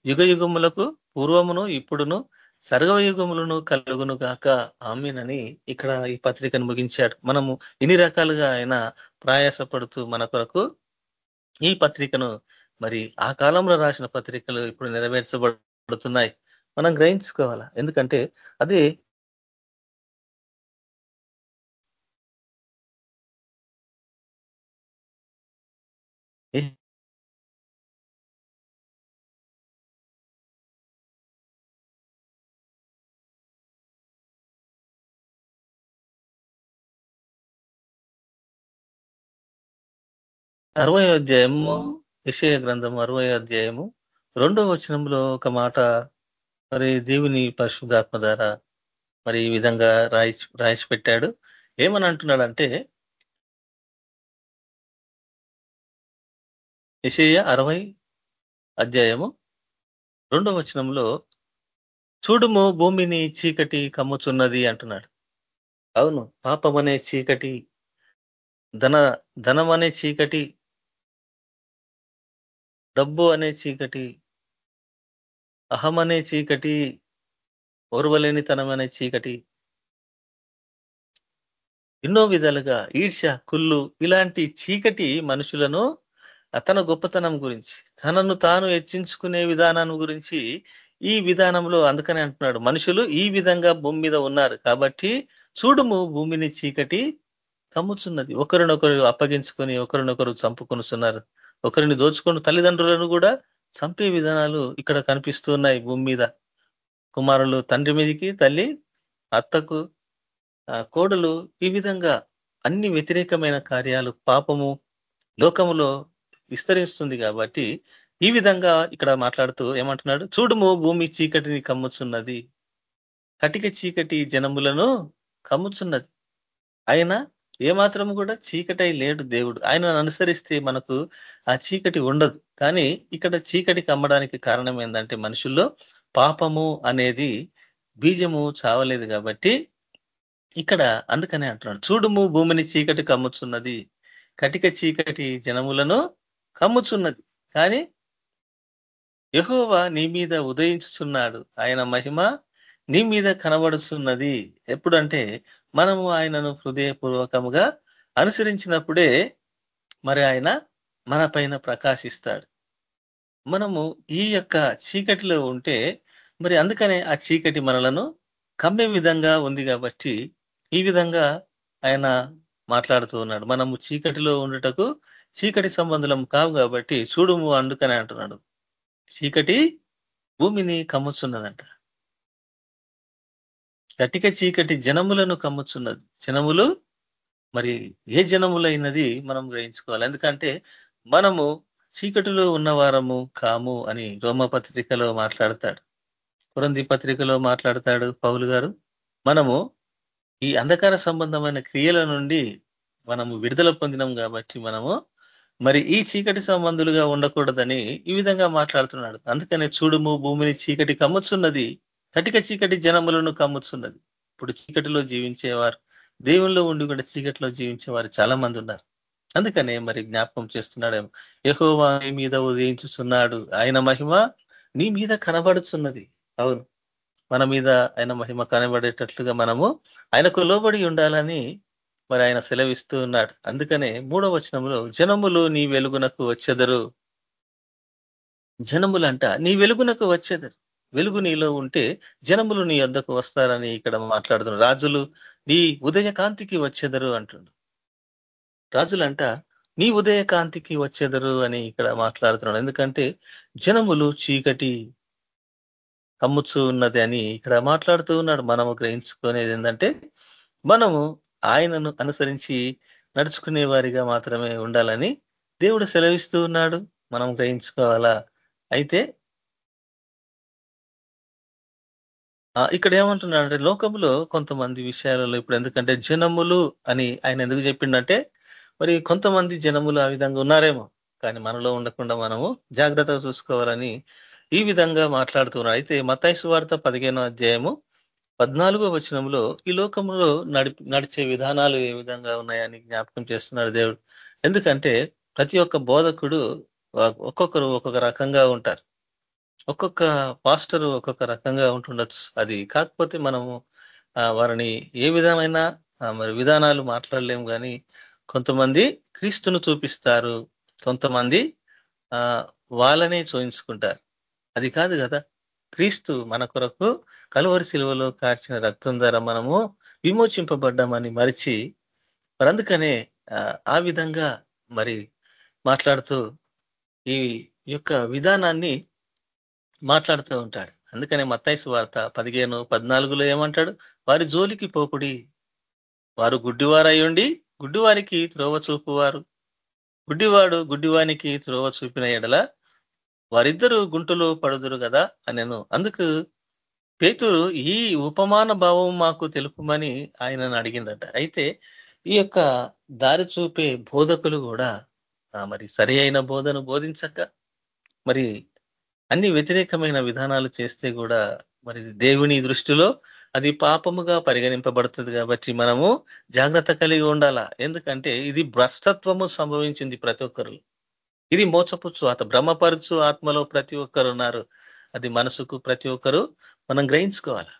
యుగ యుగములకు పూర్వమును ఇప్పుడును సర్వయుగములను కలుగును గాక. ఆమెనని ఇక్కడ ఈ పత్రికను ముగించాడు. మనము ఇన్ని రకాలుగా ఆయన ప్రయాసపడుతూ మన కొరకు ఈ పత్రికను మరి ఆ కాలంలో రాసిన పత్రికలు ఇప్పుడు నెరవేర్చబడుతున్నాయి. మనం గ్రహించుకోవాలా? ఎందుకంటే అదే అరవై అధ్యాయము విషయ గ్రంథం అరవై అధ్యాయము రెండో వచనంలో ఒక మాట మరి దేవుని పరిశుద్ధాత్మ ద్వారా మరి ఈ విధంగా రాయిచి రాయిచి పెట్టాడు ఏమని అంటున్నాడంటే నిషేయ అరవై అధ్యాయము రెండవ వచనంలో చూడుము భూమిని చీకటి కమ్ముచున్నది అంటున్నాడు. అవును పాపం అనే చీకటి ధన ధనం అనే చీకటి డబ్బు అనే చీకటి అహం అనే చీకటి ఓర్వలేనితనం అనే చీకటి. ఎన్నో విధాలుగా ఈర్ష కుళ్ళు ఇలాంటి చీకటి మనుషులను తన గొప్పతనం గురించి తనను తాను హెచ్చించుకునే విధానం గురించి ఈ విధానంలో అందుకనే అంటున్నాడు. మనుషులు ఈ విధంగా భూమి మీద ఉన్నారు కాబట్టి చూడుము భూమిని చీకటి కమ్ముచున్నది. ఒకరినొకరు అప్పగించుకొని ఒకరినొకరు చంపుకొనుస్తున్నారు ఒకరిని దోచుకొని తల్లిదండ్రులను కూడా చంపే విధానాలు ఇక్కడ కనిపిస్తున్నాయి భూమి మీద. కుమారులు తండ్రి మీదికి తల్లి అత్తకు కోడలు ఈ విధంగా అన్ని వ్యతిరేకమైన కార్యాలు పాపము లోకములో విస్తరిస్తుంది కాబట్టి ఈ విధంగా ఇక్కడ మాట్లాడుతూ ఏమంటున్నాడు? చూడుము భూమి చీకటిని కమ్ముచున్నది. కటిక చీకటి జనములను కమ్ముచున్నది. ఆయన ఏమాత్రము కూడా చీకటై లేడు దేవుడు. ఆయనను అనుసరిస్తే మనకు ఆ చీకటి ఉండదు. కానీ ఇక్కడ చీకటి కమ్మడానికి కారణం ఏంటంటే మనుషుల్లో పాపము అనేది బీజము చావలేదు కాబట్టి ఇక్కడ అందుకనే అంటున్నాడు. చూడుము భూమిని చీకటి కమ్ముచున్నది. కటిక చీకటి జనములను కమ్ముచున్నది. కానీ యహోవా నీ మీద ఉదయించుచున్నాడు. ఆయన మహిమ నీ మీద కనబడుతున్నది ఎప్పుడంటే మనము ఆయనను హృదయపూర్వకముగా అనుసరించినప్పుడే మరి ఆయన మన పైన ప్రకాశిస్తాడు. మనము ఈ యొక్క చీకటిలో ఉంటే మరి అందుకనే ఆ చీకటి మనలను కమ్మే విధంగా ఉంది కాబట్టి ఈ విధంగా ఆయన మాట్లాడుతూ ఉన్నాడు. మనము చీకటిలో ఉండటకు చీకటి సంబంధం కావు కాబట్టి చూడుము అందుకనే అంటున్నాడు. చీకటి భూమిని కమ్ముచున్నదంట. గట్టిక చీకటి జనములను కమ్ముచున్నది. జనములు మరి ఏ జనములైనది మనం గ్రహించుకోవాలి? ఎందుకంటే మనము చీకటిలో ఉన్నవారము కాము అని రోమ పత్రికలో మాట్లాడతాడు. పురంది పత్రికలో మాట్లాడతాడు పౌలు గారు. మనము ఈ అంధకార సంబంధమైన క్రియల నుండి మనము విడుదల పొందినం కాబట్టి మనము మరి ఈ చీకటి సంబంధులుగా ఉండకూడదని ఈ విధంగా మాట్లాడుతున్నాడు. అందుకనే చూడుము భూమిని చీకటి కమ్ముచున్నది కటిక చీకటి జనములను కమ్ముచున్నది. ఇప్పుడు చీకటిలో జీవించేవారు దేవుల్లో ఉండి కూడా చీకటిలో జీవించేవారు చాలా మంది ఉన్నారు. అందుకనే మరి జ్ఞాపకం చేస్తున్నాడేమో యహోవా నీ మీద ఉదయించుతున్నాడు ఆయన మహిమ నీ మీద కనబడుచున్నది. అవును మన మీద ఆయన మహిమ కనబడేటట్లుగా మనము ఆయనకు లోబడి ఉండాలని మరి ఆయన సెలవిస్తూ ఉన్నాడు. అందుకనే మూడవ వచనంలో జనములు నీ వెలుగునకు వచ్చెదరు. జనములంట నీ వెలుగునకు వచ్చేదరు. వెలుగు నీలో ఉంటే జనములు నీ వద్దకు వస్తారని ఇక్కడ మాట్లాడుతున్నారు రాజులు నీ ఉదయకాంతికి వచ్చెదరు అంటుండు. రాజులంట నీ ఉదయకాంతికి వచ్చెదరు వచ్చేదరు అని ఇక్కడ మాట్లాడుతున్నాడు. ఎందుకంటే జనములు చీకటి కమ్ముచూ ఉన్నది అని ఇక్కడ మాట్లాడుతూ ఉన్నాడు. మనము గ్రహించుకునేది ఏంటంటే మనము ఆయనను అనుసరించి నడుచుకునే వారిగా మాత్రమే ఉండాలని దేవుడు సెలవిస్తూ ఉన్నాడు. మనం గ్రహించుకోవాలా? అయితే ఇక్కడ ఏమంటున్నాడంటే లోకంలో కొంతమంది విషయాలలో ఇప్పుడు ఎందుకంటే జనములు అని ఆయన ఎందుకు చెప్పిండంటే మరి కొంతమంది జనములు ఆ విధంగా ఉన్నారేమో కానీ మనలో ఉండకుండా మనము జాగ్రత్తగా చూసుకోవాలని ఈ విధంగా మాట్లాడుతున్నారు అయితే మతాయిసు వార్త పదిహేనో అధ్యాయము పద్నాలుగో వచనంలో ఈ లోకంలో నడి నడిచే విధానాలు ఏ విధంగా ఉన్నాయని జ్ఞాపకం చేస్తున్నారు దేవుడు. ఎందుకంటే ప్రతి ఒక్క బోధకుడు ఒక్కొక్కరు ఒక్కొక్క రకంగా ఉంటారు. ఒక్కొక్క పాస్టర్ ఒక్కొక్క రకంగా ఉంటుండొచ్చు. అది కాకపోతే మనము వారిని ఏ విధమైన మరి విధానాలు మాట్లాడలేము కానీ కొంతమంది క్రీస్తును చూపిస్తారు. కొంతమంది ఆ వాళ్ళనే చూయించుకుంటారు. అది కాదు కదా. క్రీస్తు మన కొరకు కలువరి శిలువలో కార్చిన రక్తం ద్వారా మనము విమోచింపబడ్డామని మరిచి మరి అందుకనే ఆ విధంగా మరి మాట్లాడుతూ ఈ యొక్క విధానాన్ని మాట్లాడుతూ ఉంటాడు. అందుకనే మత్తైసు వార్త పదిహేను పద్నాలుగులో ఏమంటాడు? వారి జోలికి పోకుడి వారు గుడ్డివారయ్యుండి గుడ్డివారికి త్రోవ చూపువారు. గుడ్డివాడు గుడ్డివానికి త్రోవ చూపిన ఎడల వారిద్దరూ గుంటలో పడుదురు కదా అనేను. అందుకు పేతురు ఈ ఉపమాన భావం మాకు తెలుపుమని ఆయనను అడిగిందట. అయితే ఈ యొక్క దారి చూపే బోధకులు కూడా మరి సరి అయిన బోధను బోధించక మరి అన్ని వ్యతిరేకమైన విధానాలు చేస్తే కూడా మరి దేవుని దృష్టిలో అది పాపముగా పరిగణింపబడుతుంది కాబట్టి మనము జాగ్రత్త కలిగి ఉండాలా? ఎందుకంటే ఇది భ్రష్టత్వము సంభవించింది ప్రతి ఒక్కరు ఇది మోసపుచ్చు అత భ్రమపరచు ఆత్మలో ప్రతి ఒక్కరు ఉన్నారు. అది మనసుకు ప్రతి ఒక్కరు మనం గ్రహించుకోవాలి?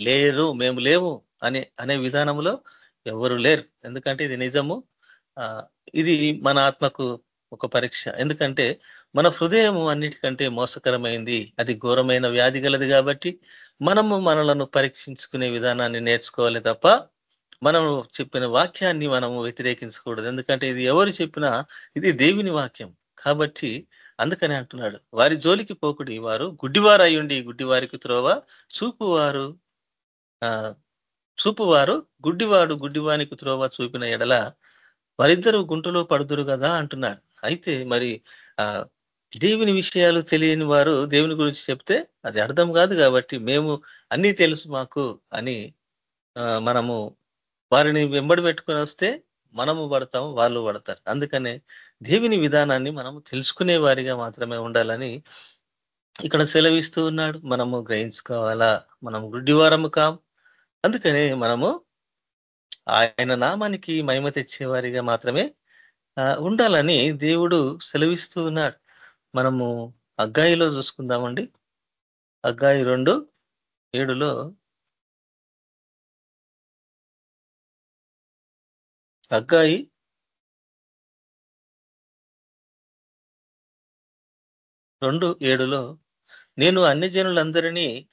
లేరు మేము లేవు అనే అనే విధానంలో ఎవరు లేరు. ఎందుకంటే ఇది నిజము. ఇది మన ఆత్మకు ఒక పరీక్ష. ఎందుకంటే మన హృదయం అన్నిటికంటే మోసకరమైంది. అది ఘోరమైన వ్యాధి గలది కాబట్టి మనము మనలను పరీక్షించుకునే విధానాన్ని నేర్చుకోవాలి తప్ప మనం చెప్పిన వాక్యాన్ని మనము వ్యతిరేకించకూడదు. ఎందుకంటే ఇది ఎవరు చెప్పినా ఇది దేవుని వాక్యం. కాబట్టి అందుకని అంటున్నాడు వారి జోలికి పోకుడి వారు గుడ్డివారు అయ్యుండి గుడ్డివారికి త్రోవ చూపువారు ఆ చూపువారు గుడ్డివాడు గుడ్డివానికి త్రోవ చూపిన ఎడల వారిద్దరూ గుంటలో పడుదురు కదా అంటున్నాడు. అయితే మరి ఆ దేవుని విషయాలు తెలియని వారు దేవుని గురించి చెప్తే అది అర్థం కాదు కాబట్టి మేము అన్నీ తెలుసు మాకు అని మనము వారిని వెంబడి పెట్టుకొని వస్తే మనము పడతాము వాళ్ళు పడతారు. అందుకనే దేవుని విధానాన్ని మనము తెలుసుకునే వారిగా మాత్రమే ఉండాలని ఇక్కడ సెలవిస్తూ ఉన్నాడు. మనము గ్రహించుకోవాలా? మనం గుడ్డివారము కాం. అందుకనే మనము ఆయన నామానికి మహిమ తెచ్చేవారిగా మాత్రమే ఉండాలని దేవుడు సెలవిస్తూ ఉన్నాడు. మనము అగ్గాయిలో చూసుకుందామండి. అగ్గాయి రెండు ఏడులో అగ్గాయి రెండు ఏడులో నేను అన్యజనులందరినీ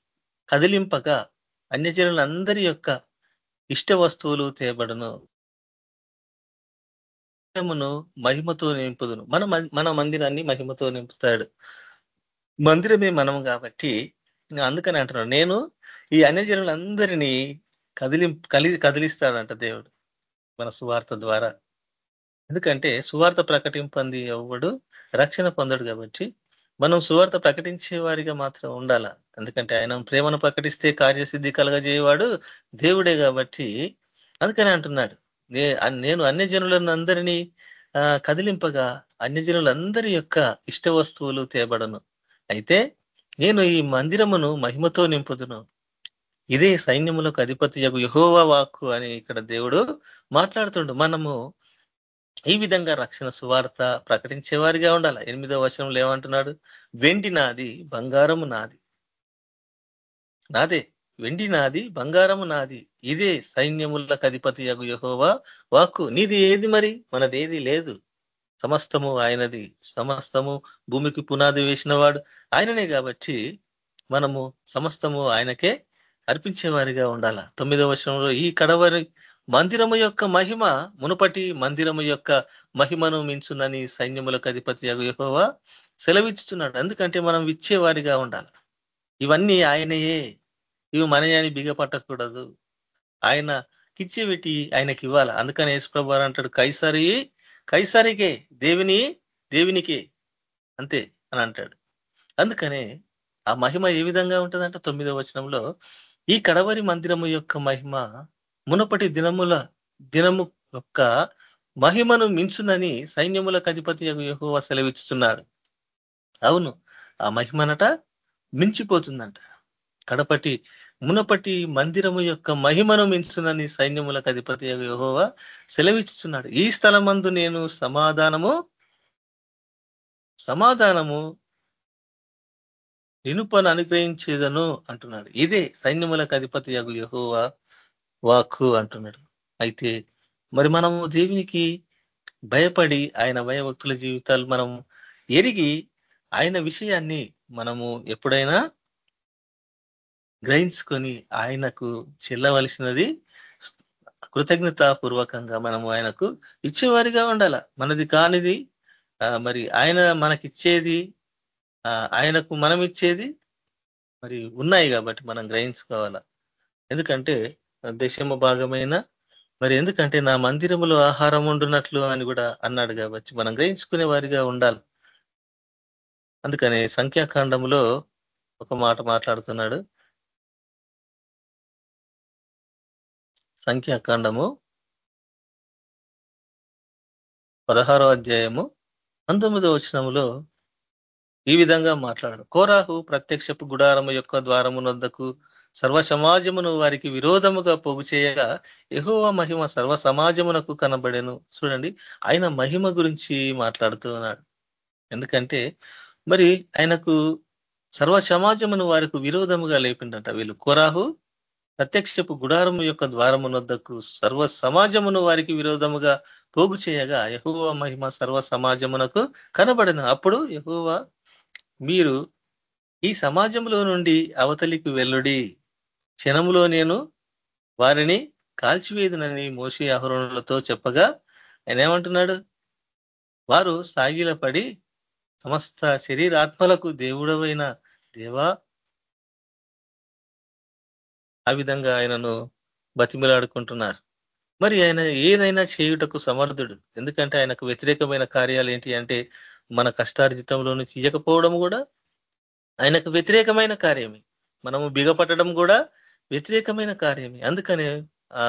కదిలింపగా అన్యజనులందరి యొక్క ఇష్ట వస్తువులు తేబడును. మహిమతో నింపుదును. మన మన మందిరాన్ని మహిమతో నింపుతాడు. మందిరమే మనం కాబట్టి అందుకని అంటున్నాడు నేను ఈ అన్యజనులందరినీ కదిలి కలి కదిలిస్తాడంట దేవుడు. మన సువార్త ద్వారా. ఎందుకంటే సువార్త ప్రకటింపంది ఎవడు రక్షణ పొందడు కాబట్టి మనం సువార్త ప్రకటించే వారిగా మాత్రం ఉండాల. ఎందుకంటే ఆయన ప్రేమను ప్రకటిస్తే కార్యసిద్ధి కలగజేయవాడు దేవుడే కాబట్టి అందుకని అంటున్నాడు. నేను అన్యజనులను అందరినీ కదిలింపగా అన్యజనులందరి యొక్క ఇష్ట వస్తువులు తేబడను. అయితే నేను ఈ మందిరమును మహిమతో నింపుదును. ఇదే సైన్యములకు అధిపతి యగు యహోవా వాక్కు అని ఇక్కడ దేవుడు మాట్లాడుతుండు. మనము ఈ విధంగా రక్షణ సువార్త ప్రకటించేవారిగా ఉండాలి? ఎనిమిదో వచనంలో ఏమంటున్నాడు? వెండి నాది బంగారము నాది. నాదే వెండి నాది బంగారము నాది. ఇదే సైన్యములకు అధిపతి యగు యహోవా వాక్కు. నీది ఏది మరి? మనదేది లేదు. సమస్తము ఆయనది. సమస్తము భూమికి పునాది వేసినవాడు ఆయననే కాబట్టి మనము సమస్తము ఆయనకే అర్పించేవారిగా ఉండాల? తొమ్మిదవ వర్షంలో ఈ కడవరి మందిరము యొక్క మహిమ మునుపటి మందిరము యొక్క మహిమను మించునని సైన్యములకు అధిపతి యహోవా సెలవిచ్చుతున్నాడు ఎందుకంటే మనం ఇచ్చేవారిగా ఉండాలి? ఇవన్నీ ఆయనయే. ఇవి మనయాన్ని బిగపట్టకూడదు. ఆయన కిచ్చేవిటి? ఆయనకి ఇవ్వాలి? అందుకని యేసుప్రభు అంటాడు కైసరి కైసరికే దేవిని దేవునికే అంతే అని అంటాడు. అందుకనే ఆ మహిమ ఏ విధంగా ఉంటుందంటే? తొమ్మిదో వచనంలో ఈ కడవరి మందిరము యొక్క మహిమ మునపటి దినముల దినము యొక్క మహిమను మించునని సైన్యములకు అధిపతి యహోవ సెలవిస్తున్నాడు అవును ఆ మహిమనట మించిపోతుందంట. కడపటి మునపటి మందిరము యొక్క మహిమను మించునని సైన్యములకు అధిపతి యహోవ సెలవిస్తున్నాడు ఈ స్థలమందు నేను సమాధానము సమాధానము ఇనుపను అనుగ్రహించేదను అంటున్నాడు. ఇదే సైన్యములకు అధిపతి యగు యహోవా వాక్కు అంటున్నాడు. అయితే మరి మనము దేవునికి భయపడి ఆయన భయభక్తుల జీవితాలు మనం ఎరిగి ఆయన విషయాన్ని మనము ఎప్పుడైనా గ్రహించుకొని ఆయనకు చెల్లవలసినది కృతజ్ఞతాపూర్వకంగా మనము ఆయనకు ఇచ్చేవారిగా ఉండాల. మనది కానిది మరి ఆయన మనకిచ్చేది ఆయనకు మనం ఇచ్చేది మరి ఉన్నాయి కాబట్టి మనం గ్రహించుకోవాలా. ఎందుకంటే దశమ భాగమైన మరి ఎందుకంటే నా మందిరములో ఆహారం ఉండునట్లు అని కూడా అన్నాడు కాబట్టి మనం గ్రహించుకునే వారిగా ఉండాలి. అందుకని సంఖ్యాకాండంలో ఒక మాట మాట్లాడుతున్నాడు. సంఖ్యాకాండము పదహారో అధ్యాయము పంతొమ్మిదో వచనములో ఈ విధంగా మాట్లాడదు కోరాహు ప్రత్యక్షపు గుడారము యొక్క ద్వారమునొద్దకు సర్వ సమాజమును వారికి విరోధముగా పోగు చేయగా ఎహోవా మహిమ సర్వ సమాజమునకు కనబడెను. చూడండి ఆయన మహిమ గురించి మాట్లాడుతూ ఉన్నాడు ఎందుకంటే మరి ఆయనకు సర్వ సమాజమును వారికి విరోధముగా లేపిండట వీళ్ళు. కోరాహు ప్రత్యక్షపు గుడారము యొక్క ద్వారమునొద్దకు సర్వ సమాజమును వారికి విరోధముగా పోగు చేయగా ఎహోవా మహిమ సర్వ సమాజమునకు కనబడిన. అప్పుడు ఎహోవా మీరు ఈ సమాజంలో నుండి అవతలికి వెల్లుడి క్షణంలో నేను వారిని కాల్చివేదునని మోషి ఆహరణలతో చెప్పగా ఆయన ఏమంటున్నాడు? వారు సాగిలపడి సమస్త శరీరాత్మలకు దేవుడవైన దేవా ఆ విధంగా ఆయనను బతిమిలాడుకుంటున్నారు. మరి ఆయన ఏదైనా చేయుటకు సమర్థుడు. ఎందుకంటే ఆయనకు వ్యతిరేకమైన కార్యాలు ఏంటి అంటే మన కష్టార్జితంలో నుంచి ఇయ్యకపోవడం కూడా ఆయనకు వ్యతిరేకమైన కార్యమే. మనము బిగపట్టడం కూడా వ్యతిరేకమైన కార్యమే. అందుకనే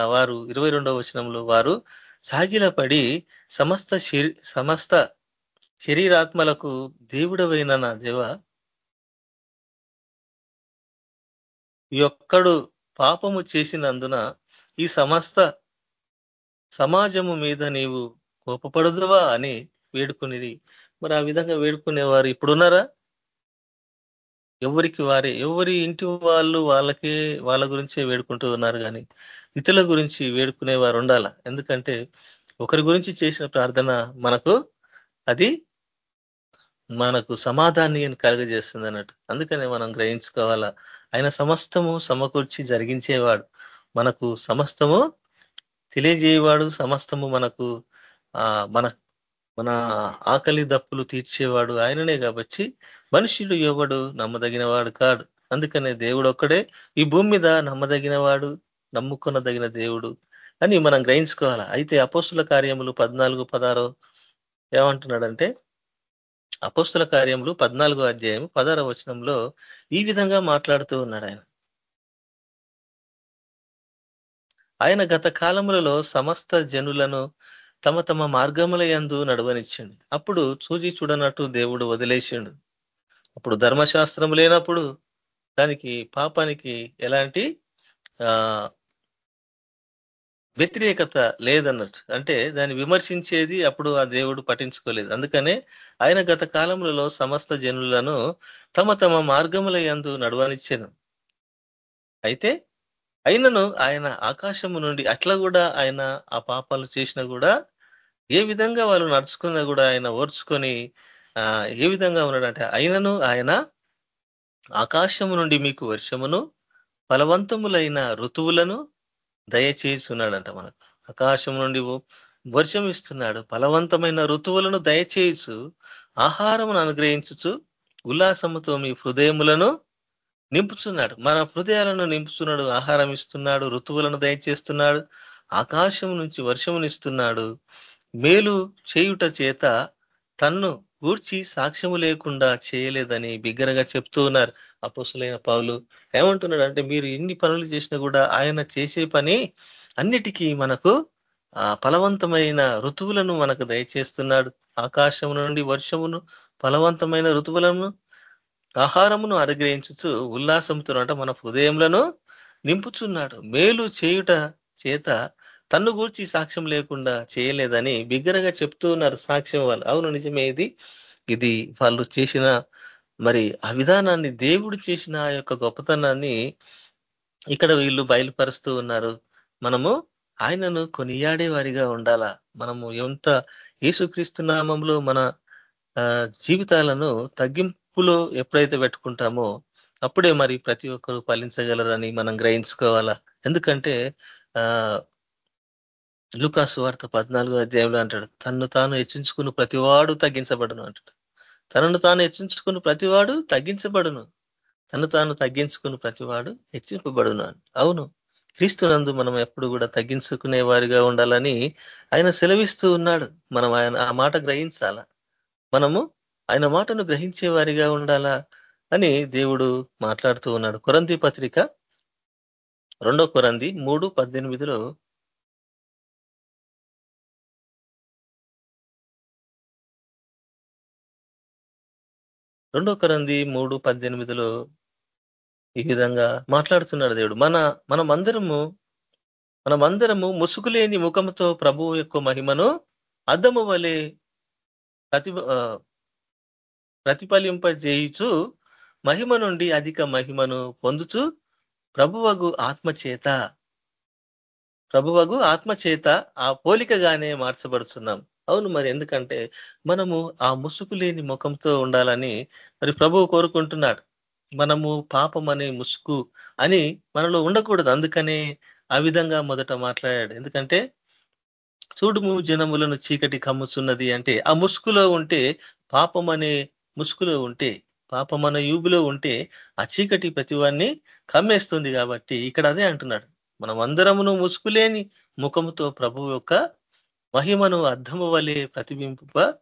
వారు ఇరవై రెండవ వచనంలో వారు సాగిలపడి సమస్త సమస్త శరీరాత్మలకు దేవుడవైన నా దేవ యొక్కడు పాపము చేసినందున ఈ సమస్త సమాజము మీద నీవు కోపపడదువా అని వేడుకునేది మరి ఆ విధంగా వేడుకునేవారు ఇప్పుడున్నారా? ఎవరికి వారే ఎవరి ఇంటి వాళ్ళు వాళ్ళకే వాళ్ళ గురించే వేడుకుంటూ ఉన్నారు కానీ ఇతరుల గురించి వేడుకునే వారు ఉండాల? ఎందుకంటే ఒకరి గురించి చేసిన ప్రార్థన మనకు అది మనకు సమాధాన్ని కలుగజేస్తుంది అన్నట్టు. అందుకనే మనం గ్రహించుకోవాలా? ఆయన సమస్తము సమకూర్చి జరిగించేవాడు. మనకు సమస్తము తెలియజేయవాడు సమస్తము మనకు ఆ మన మన ఆకలి దప్పులు తీర్చేవాడు ఆయననే కాబట్టి మనుషుడు ఎవడు నమ్మదగిన వాడు కాడు. అందుకనే దేవుడు ఒక్కడే ఈ భూమి మీద నమ్మదగిన వాడు నమ్ముకున్నదగిన దేవుడు అని మనం గ్రహించుకోవాలి? అయితే అపోస్తుల కార్యములు పద్నాలుగు పదారో ఏమంటున్నాడంటే అపోస్తుల కార్యములు పద్నాలుగో అధ్యాయం పదార వచనంలో ఈ విధంగా మాట్లాడుతూ ఉన్నాడు ఆయన. ఆయన గత కాలములలో సమస్త జనులను తమ తమ మార్గముల యందు నడవనిచ్చండి అప్పుడు చూచి చూడనట్టు దేవుడు వదిలేసిండు. అప్పుడు ధర్మశాస్త్రం లేనప్పుడు దానికి పాపానికి ఎలాంటి ఆ వ్యతిరేకత లేదన్నట్టు. అంటే దాన్ని విమర్శించేది అప్పుడు ఆ దేవుడు పఠించుకోలేదు అందుకనే ఆయన గత కాలములలో సమస్త జనులను తమ తమ మార్గముల యందు నడవనిచ్చాను. అయితే అయినను ఆయన ఆకాశము నుండి అట్లా కూడా ఆయన ఆ పాపాలు చేసినా కూడా ఏ విధంగా వాళ్ళు నడుచుకున్నా కూడా ఆయన ఓర్చుకొని ఆ ఏ విధంగా ఉన్నాడంటే ఆయనను ఆయన ఆకాశము నుండి మీకు వర్షమును ఫలవంతములైన ఋతువులను దయచేస్తున్నాడంట మనకు. ఆకాశం నుండి వర్షం ఇస్తున్నాడు. ఫలవంతమైన ఋతువులను దయచేయచ్చు ఆహారమును అనుగ్రహించుచు ఉల్లాసముతో మీ హృదయములను నింపుతున్నాడు మన హృదయాలను నింపుతున్నాడు ఆహారం ఇస్తున్నాడు ఋతువులను దయచేస్తున్నాడు ఆకాశం నుంచి వర్షమునిస్తున్నాడు మేలు చేయుట చేత తన్ను గూర్చి సాక్ష్యము లేకుండా చేయలేదని బిగ్గరగా చెప్తూ ఉన్నారు అపోసులైన పావులు ఏమంటున్నాడు అంటే మీరు ఎన్ని పనులు చేసినా కూడా ఆయన చేసే పని అన్నిటికీ మనకు ఆ ఫలవంతమైన ఋతువులను మనకు దయచేస్తున్నాడు. ఆకాశం నుండి వర్షమును ఫలవంతమైన ఋతువులను ఆహారమును అనుగ్రహించుచు ఉల్లాసంతో అంటే మన హృదయములను నింపుచున్నాడు. మేలు చేయుట చేత తన్ను గూర్చి సాక్ష్యం లేకుండా చేయలేదని బిగ్గరగా చెప్తూ ఉన్నారు సాక్ష్యం వాళ్ళు. అవును నిజమే ఇది. ఇది వాళ్ళు చేసిన మరి ఆ విధానాన్ని దేవుడు చేసిన ఆ యొక్క గొప్పతనాన్ని ఇక్కడ వీళ్ళు బయలుపరుస్తూ ఉన్నారు. మనము ఆయనను కొనియాడే వారిగా ఉండాలా? మనము ఎంత యేసుక్రీస్తు నామంలో మన జీవితాలను తగ్గింపులో ఎప్పుడైతే పెట్టుకుంటామో అప్పుడే మరి ప్రతి ఒక్కరు ఫలించగలరని మనం గ్రహించుకోవాలా? ఎందుకంటే ఆ లుకాసు వార్త పద్నాలుగో అధ్యాయంలో అంటాడు తన్ను తాను హెచ్చించుకుని ప్రతివాడు తగ్గించబడును అంటాడు. తనను తాను హెచ్చించుకుని ప్రతివాడు తగ్గించబడును. తను తాను తగ్గించుకుని ప్రతివాడు హెచ్చింపబడును అవును క్రీస్తునందు మనం ఎప్పుడు కూడా తగ్గించుకునే వారిగా ఉండాలని ఆయన సెలవిస్తూ ఉన్నాడు. మనం ఆయన ఆ మాట గ్రహించాలా? మనము ఆయన మాటను గ్రహించే వారిగా ఉండాలా? అని దేవుడు మాట్లాడుతూ ఉన్నాడు. కొరంది పత్రిక రెండో కొరంది మూడు పద్దెనిమిదిలో రెండో కరంది మూడు పద్దెనిమిదిలో ఈ విధంగా మాట్లాడుతున్నాడు దేవుడు. మన మనమందరము మనమందరము ముసుగులేని ముఖంతో ప్రభువు యొక్క మహిమను అద్దము వలె ప్రతి ప్రతిఫలింపజేయుచు మహిమ నుండి అధిక మహిమను పొందుచు ప్రభువగు ఆత్మచేత ప్రభువగు ఆత్మచేత ఆ పోలికగానే మార్చబడుతున్నాం అవును మరి ఎందుకంటే మనము ఆ ముసుగు లేని ముఖంతో ఉండాలని మరి ప్రభువు కోరుకుంటున్నాడు. మనము పాపం అనే ముసుగు అని మనలో ఉండకూడదు. అందుకనే ఆ విధంగా మొదట మాట్లాడాడు. ఎందుకంటే చూడుము జనములను చీకటి కమ్ముచున్నది అంటే ఆ ముసుగులో ఉంటే పాపం అనే ముసుగులో ఉంటే పాపం అనే యూబులో ఉంటే ఆ చీకటి ప్రతివాన్ని కమ్మేస్తుంది కాబట్టి ఇక్కడ అదే అంటున్నాడు. మనం అందరమును ముసుగులేని ముఖముతో ప్రభు యొక్క మహిమను అర్థము వలె ప్రతిబింప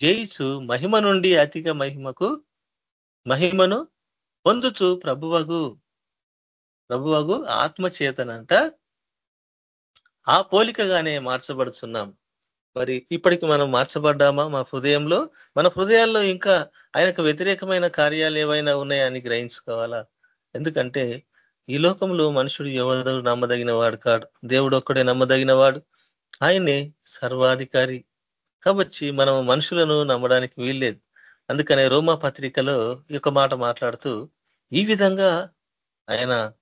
జయించు మహిమ నుండి అతిక మహిమకు మహిమను పొందుచు ప్రభువగు. ప్రభువగు ఆత్మచేతనంట. ఆ పోలికగానే మార్చబడుతున్నాం మరి ఇప్పటికి మనం మార్చబడ్డామా? మా హృదయంలో మన హృదయాల్లో ఇంకా ఆయనకు వ్యతిరేకమైన కార్యాలు ఏవైనా ఉన్నాయని గ్రహించుకోవాలా? ఎందుకంటే ఈ లోకంలో మనుషుడు ఎవరు నమ్మదగిన వాడు కాడు. దేవుడు ఒక్కడే నమ్మదగిన వాడు ఆయనే సర్వాధికారి. కాబట్టి మనం మనుషులను నమ్మడానికి వీల్లేదు. అందుకనే రోమా పత్రికలో యొక్క మాట మాట్లాడుతూ ఈ విధంగా ఆయన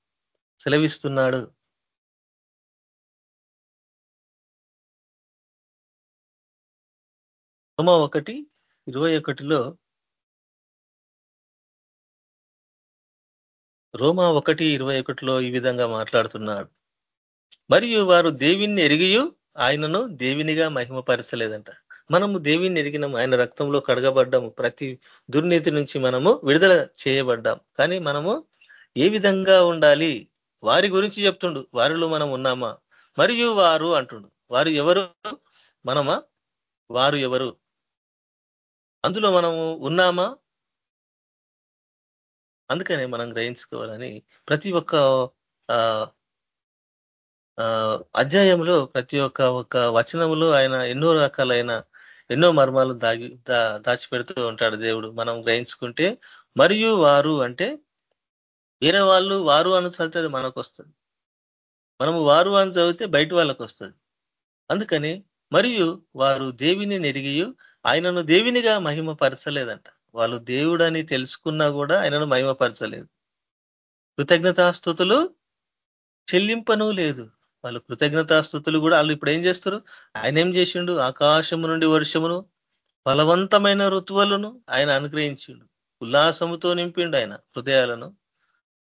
సెలవిస్తున్నాడు. రోమా ఒకటి ఇరవై ఒకటిలో రోమా ఒకటి ఇరవై ఒకటిలో ఈ విధంగా మాట్లాడుతున్నాడు. మరియు వారు దేవిని ఎరిగియు ఆయనను దేవినిగా మహిమపరచలేదంట. మనము దేవిని ఎరిగినాం ఆయన రక్తంలో కడగబడ్డాము ప్రతి దుర్నీతి నుంచి మనము విడుదల చేయబడ్డాం. కానీ మనము ఏ విధంగా ఉండాలి? వారి గురించి చెప్తుండు వారిలో మనం ఉన్నామా? మరియు వారు అంటుండు వారు ఎవరు? మనమా? వారు ఎవరు? అందులో మనము ఉన్నామా? అందుకనే మనం గ్రహించుకోవాలని ప్రతి ఒక్క అధ్యాయంలో ప్రతి ఒక్క ఒక్క వచనంలో ఆయన ఎన్నో రకాలైన ఎన్నో మర్మాలు దాగి దాచిపెడుతూ ఉంటాడు దేవుడు. మనం గ్రహించుకుంటే మరియు వారు అంటే వేరే వాళ్ళు వారు అని చదివితే అది మనకు వస్తుంది. మనము వారు అని చదివితే బయట వాళ్ళకు వస్తుంది. అందుకని మరియు వారు దేవిని నెరిగియు ఆయనను దేవినిగా మహిమపరచలేదంట. వాళ్ళు దేవుడని తెలుసుకున్నా కూడా ఆయనను మహిమపరచలేదు. కృతజ్ఞతాస్థుతులు చెల్లింపను లేదు. వాళ్ళు కృతజ్ఞతాస్థుతులు కూడా వాళ్ళు ఇప్పుడు ఏం చేస్తారు? ఆయన ఏం చేసిండు? ఆకాశము నుండి వర్షమును బలవంతమైన ఋతువులను ఆయన అనుగ్రహించిండు. ఉల్లాసముతో నింపిండు ఆయన హృదయాలను.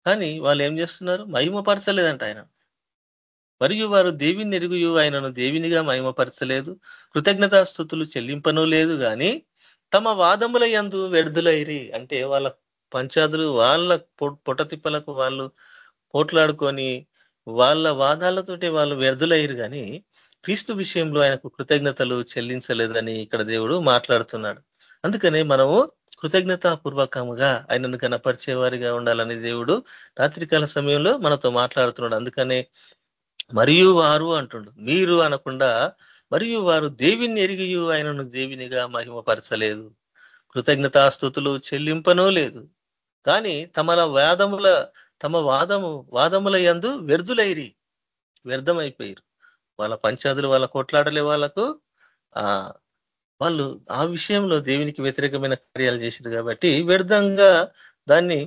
కానీ వాళ్ళు ఏం చేస్తున్నారు? మహిమపరచలేదంట ఆయన. మరియు వారు దేవిని ఎరుగుయు ఆయనను దేవినిగా మహిమపరచలేదు. కృతజ్ఞతాస్థుతులు చెల్లింపను లేదు కానీ తమ వాదముల ఎందు వ్యర్థులైరి. అంటే వాళ్ళ పంచాదులు వాళ్ళ పొట్ట తిప్పలకు వాళ్ళు పోట్లాడుకొని వాళ్ళ వాదాలతోటి వాళ్ళు వ్యర్థులయ్యారు కానీ క్రీస్తు విషయంలో ఆయనకు కృతజ్ఞతలు చెల్లించలేదని ఇక్కడ దేవుడు మాట్లాడుతున్నాడు. అందుకనే మనము కృతజ్ఞతాపూర్వకంగా ఆయనను కనపరిచేవారిగా ఉండాలని దేవుడు రాత్రికాల సమయంలో మనతో మాట్లాడుతున్నాడు. అందుకనే మరియు వారు అంటుండు మీరు అనకుండా మరియు వారు దేవిని ఎరిగియు ఆయనను దేవినిగా మహిమపరచలేదు. కృతజ్ఞతాస్థుతులు చెల్లింపనూ లేదు. కానీ తమల వేదముల తమ వాదము వాదముల యందు వ్యర్థులైరి వ్యర్థమైపోయారు. వాళ్ళ పంచాదులు వాళ్ళ కొట్లాడలే వాళ్ళకు ఆ వాళ్ళు ఆ విషయంలో దేవునికి వ్యతిరేకమైన కార్యాలు చేశారు కాబట్టి వ్యర్థంగా దాన్ని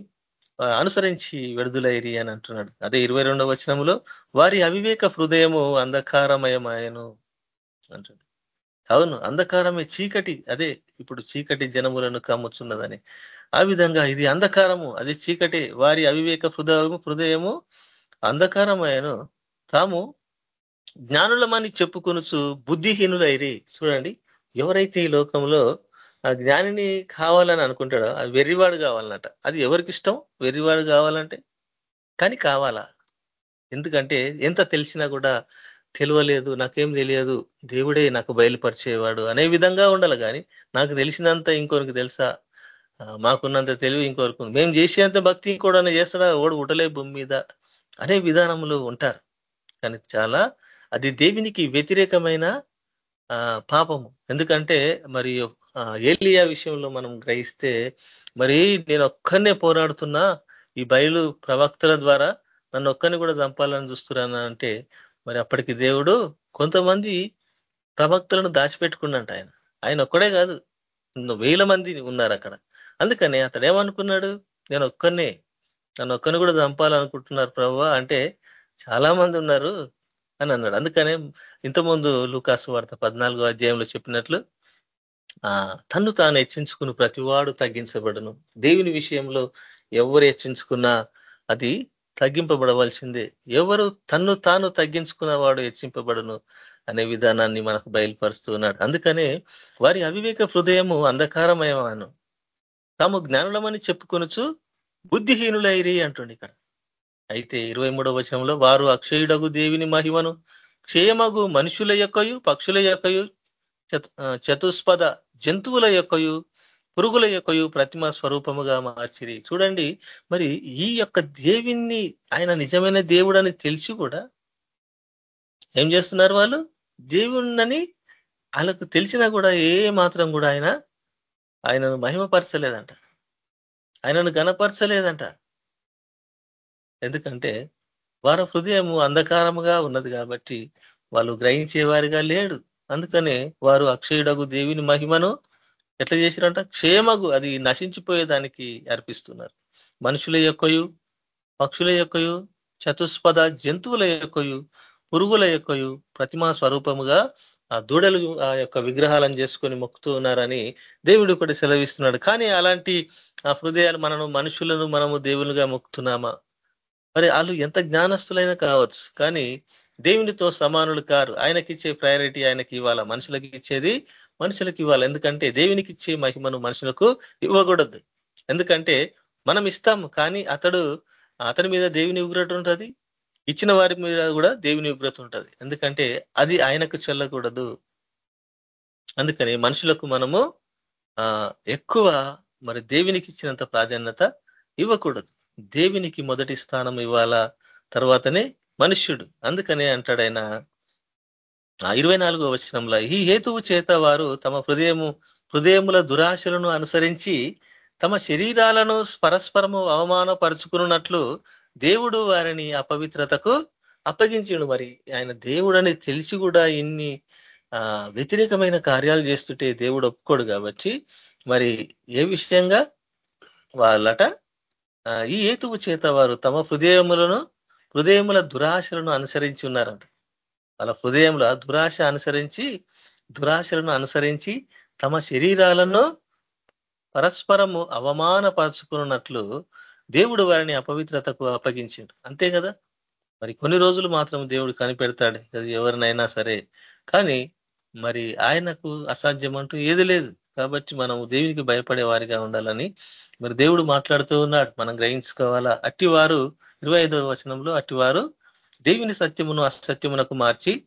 అనుసరించి విడుదలైరి అని అంటున్నాడు. అదే ఇరవై రెండవ వచనంలో వారి అవివేక హృదయము అంధకారమయమాయను అంటాడు అవును అంధకారమే చీకటి. అదే ఇప్పుడు చీకటి జనములను కమ్ముచున్నదని ఆ విధంగా ఇది అంధకారము అది చీకటి. వారి అవివేక హృదయము హృదయము అంధకారమయను తాము జ్ఞానులమని చెప్పుకొనుచు బుద్ధిహీనులైరి. చూడండి ఎవరైతే ఈ లోకంలో ఆ జ్ఞానిని కావాలని అనుకుంటాడో అది వెర్రివాడు కావాలన్నట. అది ఎవరికి ఇష్టం వెర్రివాడు కావాలంటే? కానీ కావాలా? ఎందుకంటే ఎంత తెలిసినా కూడా తెలియలేదు నాకేం తెలియదు దేవుడే నాకు బయలుపరిచేవాడు అనే విధంగా ఉండాలి. కానీ నాకు తెలిసినంత ఇంకొకరికి తెలుసా? మాకున్నంత తెలివి ఇంకొకరికి మేము చేసేంత భక్తి ఇంకోడన్నా చేస్తాడా? ఓడు ఉడలే భూమి మీద అనే విధానంలో ఉంటారు. కానీ చాలా అది దేవునికి వ్యతిరేకమైన పాపము. ఎందుకంటే మరి ఏలియా విషయంలో మనం గ్రహిస్తే మరి నేను ఒక్కనే పోరాడుతున్నా ఈ బయలు ప్రవక్తల ద్వారా నన్ను ఒక్కరిని కూడా చంపాలని చూస్తున్నాను అంటే మరి అప్పటికి దేవుడు కొంతమంది ప్రవక్తలను దాచిపెట్టుకున్నట్టు ఆయన. ఆయన ఒక్కడే కాదు వేల మంది ఉన్నారు అక్కడ. అందుకని అతడు ఏమనుకున్నాడు? నేను ఒక్కనే నన్ను ఒక్కని కూడా చంపాలనుకుంటున్నారు ప్రభు అంటే చాలా మంది ఉన్నారు అని అన్నాడు. అందుకనే ఇంతకుముందు లూకాసు వార్త పద్నాలుగో అధ్యాయంలో చెప్పినట్లు ఆ తన్ను తాను హెచ్చించుకుని ప్రతివాడు తగ్గించబడను. దేవుని విషయంలో ఎవరు హెచ్చించుకున్నా అది తగ్గింపబడవలసిందే. ఎవరు తన్ను తాను తగ్గించుకున్న వాడు హెచ్చింపబడును అనే విధానాన్ని మనకు బయలుపరుస్తూ ఉన్నాడు. అందుకనే వారి అవివేక హృదయము అంధకారమయమాను. తాము జ్ఞానులమని చెప్పుకొనుచు బుద్ధిహీనులైరి అంటుండి ఇక్కడ. అయితే ఇరవై మూడవ వచనంలో వారు అక్షయుడగు దేవిని మహిమను క్షయమగు మనుషుల యొక్కయు పక్షుల యొక్కయు చతుస్పద జంతువుల యొక్కయు పురుగుల యొక్క ప్రతిమ స్వరూపముగా మార్చిరి. చూడండి మరి ఈ యొక్క దేవిని ఆయన నిజమైన దేవుడని తెలిసి కూడా ఏం చేస్తున్నారు వాళ్ళు? దేవుణ్ణని వాళ్ళకు తెలిసినా కూడా ఏ మాత్రం కూడా ఆయన ఆయనను మహిమపరచలేదంట. ఆయనను గణపరచలేదంట ఎందుకంటే వారి హృదయము అంధకారముగా ఉన్నది కాబట్టి వాళ్ళు గ్రహించేవారిగా లేడు. అందుకనే వారు అక్షయుడగు దేవిని మహిమను ఎట్లా చేసిరంట? క్షేమగు అది నశించిపోయేదానికి అర్పిస్తున్నారు. మనుషుల యొక్కయు పక్షుల యొక్కయు చతుస్పద జంతువుల యొక్కయు పురుగుల యొక్కయు ప్రతిమా స్వరూపముగా ఆ దూడలు ఆ యొక్క విగ్రహాలను చేసుకొని మొక్కుతూ ఉన్నారని దేవుడు కూడా సెలవిస్తున్నాడు. కానీ అలాంటి ఆ హృదయాలు మనను మనుషులను మనము దేవులుగా మొక్కుతున్నామా? మరి వాళ్ళు ఎంత జ్ఞానస్తులైనా కావచ్చు. కానీ దేవునితో సమానులు కారు. ఆయనకిచ్చే ప్రయారిటీ ఆయనకి ఇవ్వాలా? మనుషులకి ఇచ్చేది మనుషులకు ఇవ్వాలి. ఎందుకంటే దేవునికి ఇచ్చే మహిమను మనుషులకు ఇవ్వకూడదు. ఎందుకంటే మనం ఇస్తాము కానీ అతడు అతని మీద దేవుని ఉగ్రత ఉంటుంది. ఇచ్చిన వారి మీద కూడా దేవుని ఉగ్రత ఉంటుంది. ఎందుకంటే అది ఆయనకు చెల్లకూడదు. అందుకని మనుషులకు మనము ఎక్కువ మరి దేవునికి ఇచ్చినంత ప్రాధాన్యత ఇవ్వకూడదు. దేవునికి మొదటి స్థానం ఇవ్వాలా? తర్వాతనే మనుష్యుడు. అందుకనే అంటాడైనా ఇరవై నాలుగో వచనంలో ఈ హేతువు చేత వారు తమ హృదయము హృదయముల దురాశలను అనుసరించి తమ శరీరాలను పరస్పరము అవమానపరుచుకున్నట్లు దేవుడు వారిని అపవిత్రతకు అప్పగించిండు మరి. ఆయన దేవుడని తెలిసి కూడా ఇన్ని వ్యతిరేకమైన కార్యాలు చేస్తుంటే దేవుడు ఒప్పుకోడు కాబట్టి మరి ఏ విషయంగా? వాళ్ళట ఈ హేతువు చేత వారు తమ హృదయములను హృదయముల దురాశలను అనుసరించి ఉన్నారంట. వాళ్ళ హృదయంలో దురాశ అనుసరించి దురాశలను అనుసరించి తమ శరీరాలను పరస్పరము అవమానపరచుకున్నట్లు దేవుడు వారిని అపవిత్రతకు అప్పగించిండు. అంతే కదా? మరి కొన్ని రోజులు మాత్రం దేవుడు కనిపెడతాడు. అది ఎవరినైనా సరే. కానీ మరి ఆయనకు అసాధ్యం అంటూ ఏది లేదు. కాబట్టి మనం దేవునికి భయపడే వారిగా ఉండాలని మరి దేవుడు మాట్లాడుతూ ఉన్నాడు. మనం గ్రహించుకోవాలా? అట్టివారు ఇరవై ఐదవ వచనంలో అట్టివారు దేవుని సత్యమును అసత్యమునకు మార్చి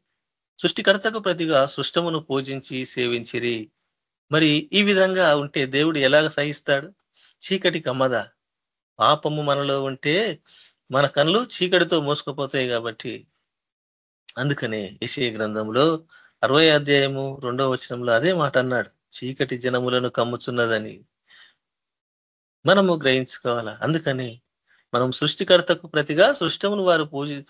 సృష్టికర్తకు ప్రతిగా సృష్టమును పూజించి సేవించిరి. మరి ఈ విధంగా ఉంటే దేవుడు ఎలాగ సహిస్తాడు? చీకటి కమ్మదా? పాపము మనలో ఉంటే మన కళ్ళు చీకటితో మోసుకుపోతాయి కాబట్టి. అందుకనే ఏసీ గ్రంథంలో అరవై అధ్యాయము రెండవ వచనంలో అదే మాట అన్నాడు. చీకటి జనములను కమ్ముచున్నదని. మనము గ్రహించుకోవాలా? అందుకని మనం సృష్టికర్తకు ప్రతిగా సృష్టమును వారు పూజి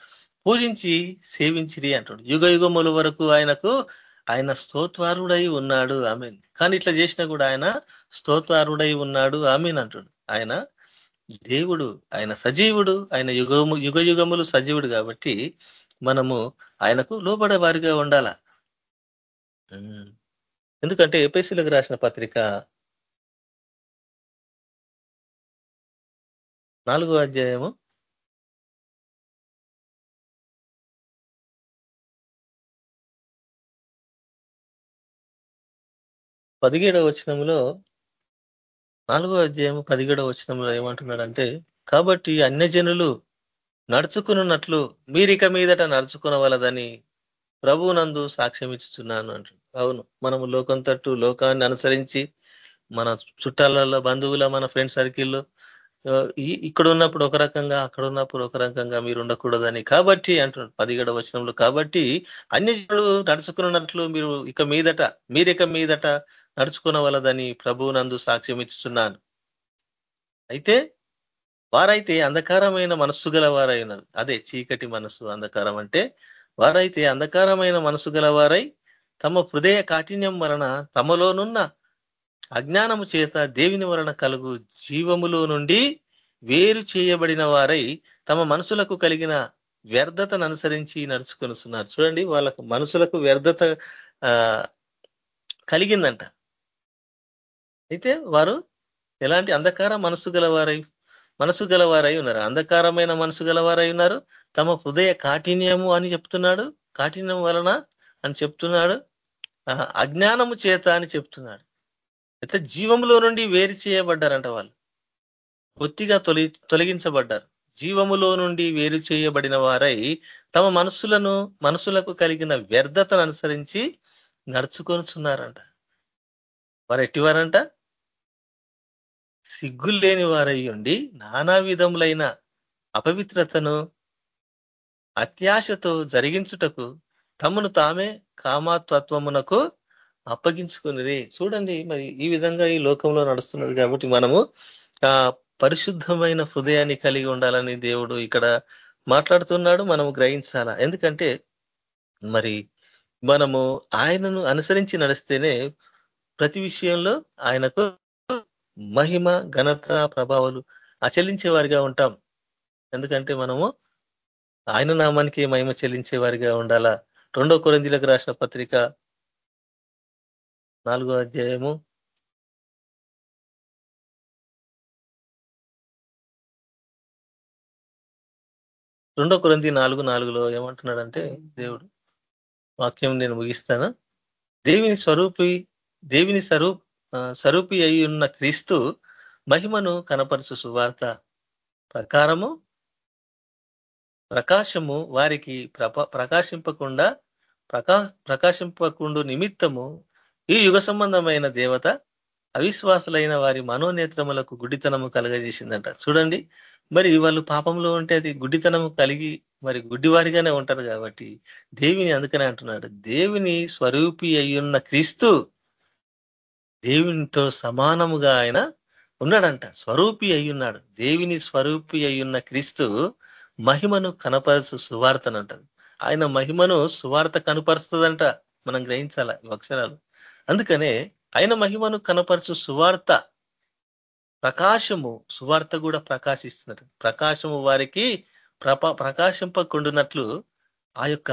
పూజించి సేవించిరి అంటాడు. యుగ యుగముల వరకు ఆయనకు ఆయన స్తోత్వారుడై ఉన్నాడు. ఆమెన్. కానీ ఇట్లా చేసినా కూడా ఆయన స్తోత్వారుడై ఉన్నాడు. ఆమెన్ అంటుడు. ఆయన దేవుడు ఆయన సజీవుడు ఆయన యుగము యుగ యుగములు సజీవుడు కాబట్టి మనము ఆయనకు లోబడే వారిగా ఉండాల. ఎందుకంటే ఏపీసీలకు రాసిన పత్రిక నాలుగో అధ్యాయము పదిహేడవ వచనంలో నాలుగో అధ్యాయం పదిహేడవ వచనంలో ఏమంటున్నాడంటే కాబట్టి అన్యజనులు నడుచుకున్నట్లు మీరిక మీదట నడుచుకునవలదని ప్రభువునందు సాక్ష్యం ఇచ్చుచున్నాను అంటు అవును మనము లోకం తట్టు లోకాన్ని అనుసరించి మన చుట్టాలలో బంధువుల మన ఫ్రెండ్ సర్కిల్లో ఇక్కడ ఉన్నప్పుడు ఒక రకంగా అక్కడ ఉన్నప్పుడు ఒక రకంగా మీరు ఉండకూడదని. కాబట్టి అంటున్నాడు పదిహేడవ వచనంలో కాబట్టి అన్ని జనులు నడుచుకున్నట్లు మీరు ఇక మీదట మీరిక మీదట నడుచుకునవలదని ప్రభువునందు సాక్ష్యం ఇచ్చుచున్నాను అయితే వారైతే అంధకారమైన మనస్సు గలవారైన అదే చీకటి మనస్సు అంధకారం అంటే వారైతే అంధకారమైన మనసు గలవారై తమ హృదయ కాఠిన్యం వలన తమలోనున్న అజ్ఞానము చేత దేవుని వలన కలుగు జీవములో నుండి వేరు చేయబడిన వారై తమ మనసులకు కలిగిన వ్యర్థతను అనుసరించి నడుచుకొనిస్తున్నారు చూడండి వాళ్ళకు మనసులకు వ్యర్థత ఆ, కలిగిందంట. అయితే వారు ఎలాంటి అంధకార మనసు గలవారై మనసు గలవారై ఉన్నారు. అంధకారమైన మనసు గలవారై ఉన్నారు. తమ హృదయ కాఠిన్యము అని చెప్తున్నాడు. కాఠిన్యం వలన అని చెప్తున్నాడు. అజ్ఞానము చేత అని చెప్తున్నాడు. అయితే జీవములో నుండి వేరు చేయబడ్డారంట వాళ్ళు. కొద్దిగా తొలి తొలగించబడ్డారు. జీవములో నుండి వేరు చేయబడిన వారై తమ మనసులను మనసులకు కలిగిన వ్యర్థతను అనుసరించి నడుచుకొనుచున్నారంట. వారు ఎట్టివారంట? సిగ్గులేని వారై ఉండి నానా విధములైన అపవిత్రతను అత్యాశతో జరిగించుటకు తమను తామే కామాత్వత్వమునకు అప్పగించుకునేది చూడండి మరి ఈ విధంగా ఈ లోకంలో నడుస్తున్నది కాబట్టి మనము ఆ పరిశుద్ధమైన హృదయాన్ని కలిగి ఉండాలని దేవుడు ఇక్కడ మాట్లాడుతున్నాడు మనము గ్రహించాలా? ఎందుకంటే మరి మనము ఆయనను అనుసరించి నడిస్తేనే ప్రతి విషయంలో ఆయనకు మహిమ ఘనత ప్రభావాలు అచలించే వారిగా ఉంటాం. ఎందుకంటే మనము ఆయన నామానికి మహిమ చెల్లించే వారిగా ఉండాలా? రెండో కొరందీలకు రాసిన పత్రిక నాలుగో అధ్యాయము. రెండో కొరంది నాలుగు నాలుగులో ఏమంటున్నాడంటే దేవుడు వాక్యం నేను ముగిస్తాను. దేవుని స్వరూపి దేవిని స్వరూప్ స్వరూపి అయి ఉన్న క్రీస్తు మహిమను కనపరచు సువార్త ప్రకారము ప్రకాశము వారికి ప్రప ప్రకాశింపకుండా ప్రకా ప్రకాశింపకుండు నిమిత్తము ఈ యుగ సంబంధమైన దేవత అవిశ్వాసులైన వారి మనోనేత్రములకు గుడ్డితనము కలగజేసిందంట. చూడండి మరి వాళ్ళు పాపంలో ఉంటే అది గుడ్డితనము కలిగి మరి గుడ్డివారిగానే ఉంటారు కాబట్టి దేవిని అందుకనే అంటున్నాడు. దేవిని స్వరూపి అయ్యున్న క్రీస్తు దేవునితో సమానముగా ఆయన ఉన్నాడంట. స్వరూపి అయ్యున్నాడు. దేవిని స్వరూపి అయ్యున్న క్రీస్తు మహిమను కనపరచు సువార్తనంటది. ఆయన మహిమను సువార్త కనపరుస్తుందంట. మనం గ్రహించాల అక్షరాలు. అందుకనే ఆయన మహిమను కనపరచు సువార్త ప్రకాశము సువార్త కూడా ప్రకాశిస్తున్నట్టు. ప్రకాశము వారికి ప్రప ప్రకాశింపకుండునట్లు ఆ యొక్క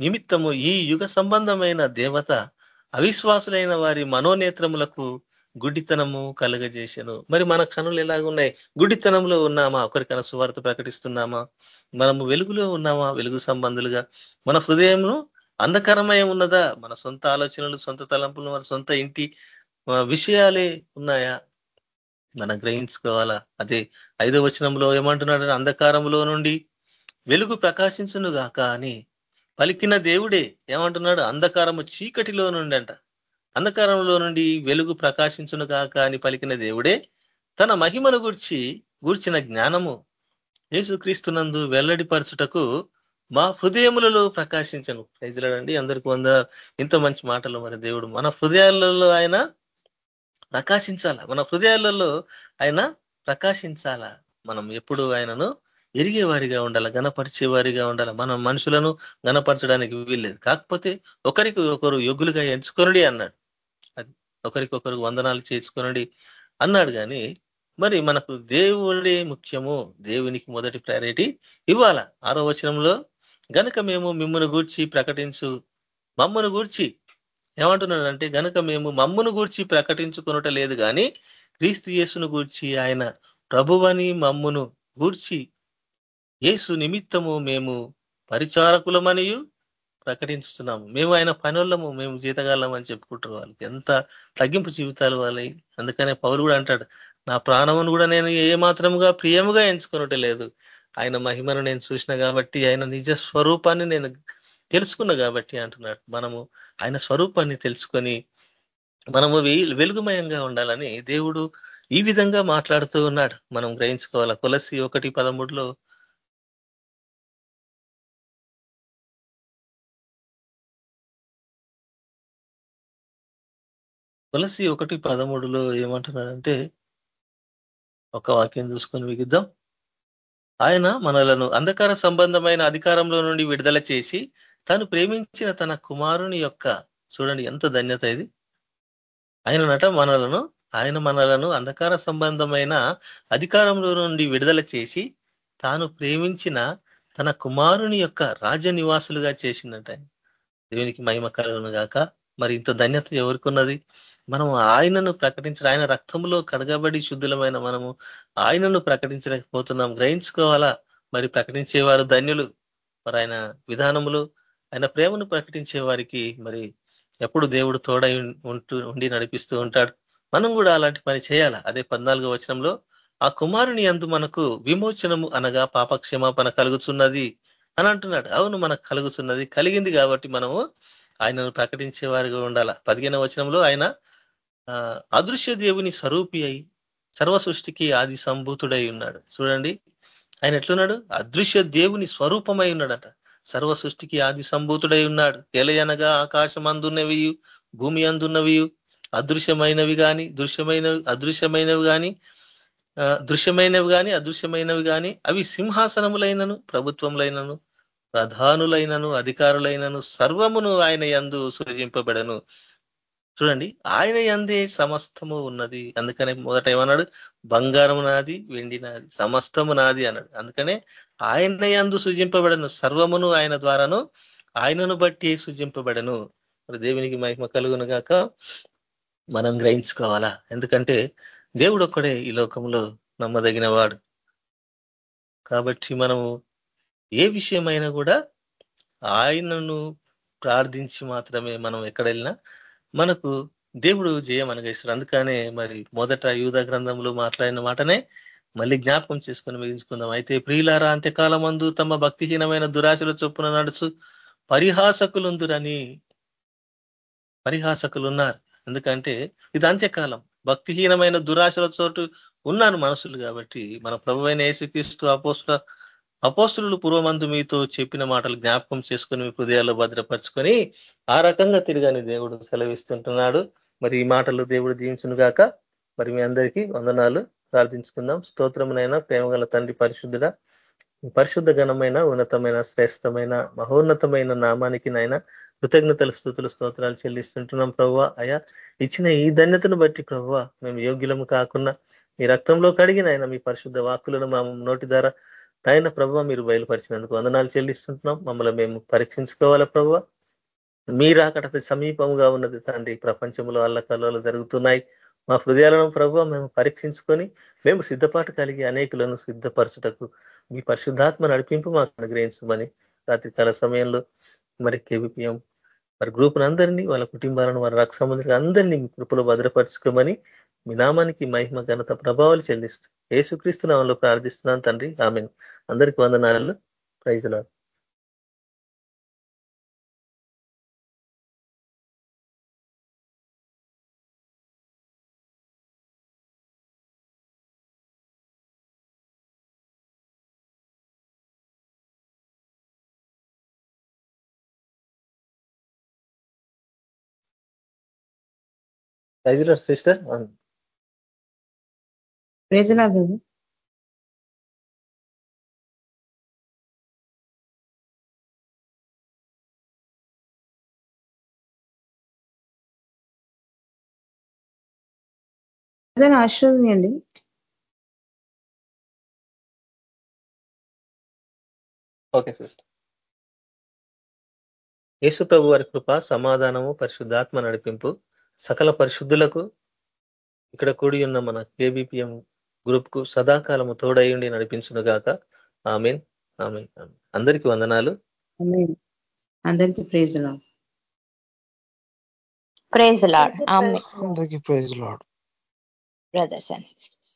నిమిత్తము ఈ యుగ సంబంధమైన దేవత అవిశ్వాసులైన వారి మనోనేత్రములకు గుడ్డితనము కలుగజేసెను మరి మన కనులు ఎలాగున్నాయి? గుడ్డితనంలో ఉన్నామా? ఒకరికైనా సువార్త ప్రకటిస్తున్నామా? మనము వెలుగులో ఉన్నామా? వెలుగు సంబంధులుగా? మన హృదయంను అంధకరమయం ఉన్నదా? మన సొంత ఆలోచనలు సొంత తలంపులు మన సొంత ఇంటి విషయాలే ఉన్నాయా? మనం గ్రహించుకోవాలా? అదే ఐదో వచనంలో ఏమంటున్నాడు? అంధకారంలో నుండి వెలుగు ప్రకాశించును గాక అని పలికిన దేవుడే ఏమంటున్నాడు? అంధకారము చీకటిలో నుండి అంట అంధకారంలో నుండి వెలుగు ప్రకాశించును కాక అని పలికిన దేవుడే తన మహిమను గుర్చి గూర్చిన జ్ఞానము యేసుక్రీస్తునందు వెల్లడిపరచుటకు మా హృదయములలో ప్రకాశించను. ప్రైజ్లాడండి అందరికి వంద ఇంత మంచి మాటలు మరి దేవుడు మన హృదయాలలో ఆయన ప్రకాశించాల? మన హృదయాలలో ఆయన ప్రకాశించాల? మనం ఎప్పుడు ఆయనను ఎరిగే వారిగా ఉండాలి గణపరిచే వారిగా ఉండాలి? మనం మనుషులను గణపరచడానికి వీల్లేదు. కాకపోతే ఒకరికి ఒకరు యోగులుగా ఎంచుకొనడి అన్నాడు. అది ఒకరికొకరు వందనాలు చేసుకొనడి అన్నాడు కానీ మరి మనకు దేవుడే ముఖ్యము దేవునికి మొదటి ప్రయారిటీ ఇవ్వాల? ఆరో వచనంలో గనక మేము మిమ్మను గూర్చి ప్రకటించు మమ్మను గూర్చి. ఏమంటున్నాడంటే గనక మేము మమ్మను గూర్చి ప్రకటించుకునట లేదు కానీ క్రీస్తు యేసును గూర్చి ఆయన ప్రభువని మమ్మును గూర్చి యేసు నిమిత్తము మేము పరిచారకులమనియు ప్రకటించుతున్నాము మేము ఆయన పనులము మేము జీతగాలం అని చెప్పుకుంటారు వాళ్ళకి ఎంత తగ్గింపు జీవితాలు వాళ్ళవి అందుకనే పౌరు కూడా అంటాడు నా ప్రాణమును కూడా నేను ఏ మాత్రముగా ప్రియముగా ఎంచుకున్నట్టు లేదు. ఆయన మహిమను నేను చూసిన కాబట్టి ఆయన నిజ స్వరూపాన్ని నేను తెలుసుకున్నా కాబట్టి అంటున్నాడు. మనము ఆయన స్వరూపాన్ని తెలుసుకొని మనము వెలుగుమయంగా ఉండాలని దేవుడు ఈ విధంగా మాట్లాడుతూ ఉన్నాడు. మనం గ్రహించుకోవాలా? కొలసి ఒకటి పదమూడులో తులసి ఒకటి పదమూడులో ఏమంటున్నాడంటే ఒక వాక్యం చూసుకొని మిగిద్దాం. ఆయన మనలను అంధకార సంబంధమైన అధికారంలో నుండి విడుదల చేసి తను ప్రేమించిన తన కుమారుని యొక్క చూడండి ఎంత ధన్యత ఇది. ఆయన నట మనలను ఆయన మనలను అంధకార సంబంధమైన అధికారంలో నుండి విడుదల చేసి తాను ప్రేమించిన తన కుమారుని యొక్క రాజ్య నివాసులుగా చేసిందట దేవునికి మహిమ కలుగును గాక. మరి ఇంత ధన్యత ఎవరికున్నది? మనం ఆయనను ప్రకటించడం ఆయన రక్తంలో కడగబడి శుద్ధులమైన మనము ఆయనను ప్రకటించలేకపోతున్నాం. గ్రహించుకోవాలా? మరి ప్రకటించేవారు ధన్యులు. మరి ఆయన విధానములు ఆయన ప్రేమను ప్రకటించే వారికి మరి ఎప్పుడు దేవుడు తోడై ఉంటూ ఉండి నడిపిస్తూ ఉంటాడు. మనం కూడా అలాంటి పని చేయాల? అదే పద్నాలుగో వచనంలో ఆ కుమారుని అందు మనకు విమోచనము అనగా పాపక్షమాపణ కలుగుతున్నది అని అంటున్నాడు. అవును మనకు కలుగుతున్నది కలిగింది కాబట్టి మనము ఆయనను ప్రకటించే వారిగా ఉండాల? పదిహేన వచనంలో ఆయన అదృశ్య దేవుని స్వరూపి అయి సర్వ సృష్టికి ఆది సంభూతుడై ఉన్నాడు. చూడండి ఆయన ఎట్లున్నాడు? అదృశ్య దేవుని స్వరూపమై ఉన్నాడట. సర్వ సృష్టికి ఆది సంభూతుడై ఉన్నాడు. తెలయనగా ఆకాశం అందున్నవి భూమి అందున్నవి అదృశ్యమైనవి కానీ దృశ్యమైనవి అదృశ్యమైనవి కానీ దృశ్యమైనవి కానీ అదృశ్యమైనవి కానీ అవి సింహాసనములైనను ప్రభుత్వములైనను ప్రధానులైనను అధికారులైనను సర్వమును ఆయన యందు సృజింపబడను. చూడండి ఆయన అందే సమస్తము ఉన్నది. అందుకనే మొదట ఏమన్నాడు? బంగారం నాది వెండి నాది సమస్తము నాది అన్నాడు. అందుకనే ఆయన యందు సృజింపబడను సర్వమును ఆయన ద్వారాను ఆయనను బట్టి సృజింపబడను. మరి దేవునికి మహిమ కలుగును గాక మనం గ్రహించుకోవాలా? ఎందుకంటే దేవుడు ఒక్కడే ఈ లోకంలో నమ్మదగిన వాడు కాబట్టి మనము ఏ విషయమైనా కూడా ఆయనను ప్రార్థించి మాత్రమే మనం ఎక్కడ వెళ్ళినా మనకు దేవుడు జయం అనుగ్రహిస్తాడు అందుకనే మరి మొదట యూధ గ్రంథంలో మాట్లాడిన మాటనే మళ్ళీ జ్ఞాపకం చేసుకొని మిగించుకుందాం. అయితే ప్రియులారా అంత్యకాలం తమ భక్తిహీనమైన దురాశల చొప్పున నడుచు పరిహాసకులుందురని పరిహాసకులు ఉన్నారు ఎందుకంటే ఇది అంత్యకాలం. భక్తిహీనమైన దురాశల చోటు ఉన్నాను మనసులు కాబట్టి మన ప్రభు అయిన యేసుక్రీస్తు అపోస్తుల అపోస్తులు పూర్వమందు మీతో చెప్పిన మాటలు జ్ఞాపకం చేసుకొని మీ హృదయాల్లో భద్రపరుచుకొని ఆ రకంగా తిరిగాని దేవుడు సెలవిస్తుంటున్నాడు. మరి ఈ మాటలు దేవుడు దీవించును గాక. మరి మీ అందరికీ వందనాలు. ప్రార్థించుకుందాం. స్తోత్రమునైనా ప్రేమగల తండ్రి పరిశుద్ధుడ పరిశుద్ధ ఘనమైన ఉన్నతమైన శ్రేష్టమైన మహోన్నతమైన నామానికి నాయన కృతజ్ఞతలు స్థుతులు స్తోత్రాలు చెల్లిస్తుంటున్నాం ప్రవ్వ అయా ఇచ్చిన ఈ ధన్యతను బట్టి ప్రవ్వ మేము యోగ్యులము కాకుండా మీ రక్తంలో కడిగిన ఆయన మీ పరిశుద్ధ వాక్కులను మా నోటి ద్వారా నాయన ప్రభు మీరు బయలుపరిచినందుకు వందనాలు చెల్లిస్తుంటున్నాం. మమ్మల్ని మేము పరీక్షించుకోవాలా ప్రభు? మీరు అక్కడ సమీపంగా ఉన్నది తండ్రి. ప్రపంచంలో అల్లకల్లో జరుగుతున్నాయి. మా హృదయాలను ప్రభు మేము పరీక్షించుకొని మేము సిద్ధపాటు కలిగి అనేకులను సిద్ధపరచుటకు మీ పరిశుద్ధాత్మ నడిపింపు మాకు అనుగ్రహించమని రాత్రికాల సమయంలో మరి కేబిపిఎం మరి గ్రూపులందరినీ వాళ్ళ కుటుంబాలను వారి రక్ష సంబంధించిన అందరినీ మీ కృపలో భద్రపరచుకోమని మీ నామానికి మహిమ ఘనత ప్రభావాలు చెల్లిస్తూ ఏసుక్రీస్తు నామంలో ప్రార్థిస్తున్నాను తండ్రి. ఆమె అందరికి వందనాలు. ప్రైజ్లా ప్రైజ్ సిస్టర్. ప్రజలా కదా ఏదైనా ఓకే సిస్టర్ యేసు ప్రభు వారి కృప సమాధానము పరిశుద్ధాత్మ నడిపింపు సకల పరిశుద్ధులకు ఇక్కడ కూడి ఉన్న మన కేబిపిఎం గ్రూప్కు సదాకాలము తోడయుండి నడిపించును గాక ఆమెన్. ఆమెన్. అందరికీ వందనాలు. ఆమేన్. అందరికీ ప్రైజ్ లా ప్రైజ్ లాడ్. అందరికీ praise. Lord. Brothers and sisters.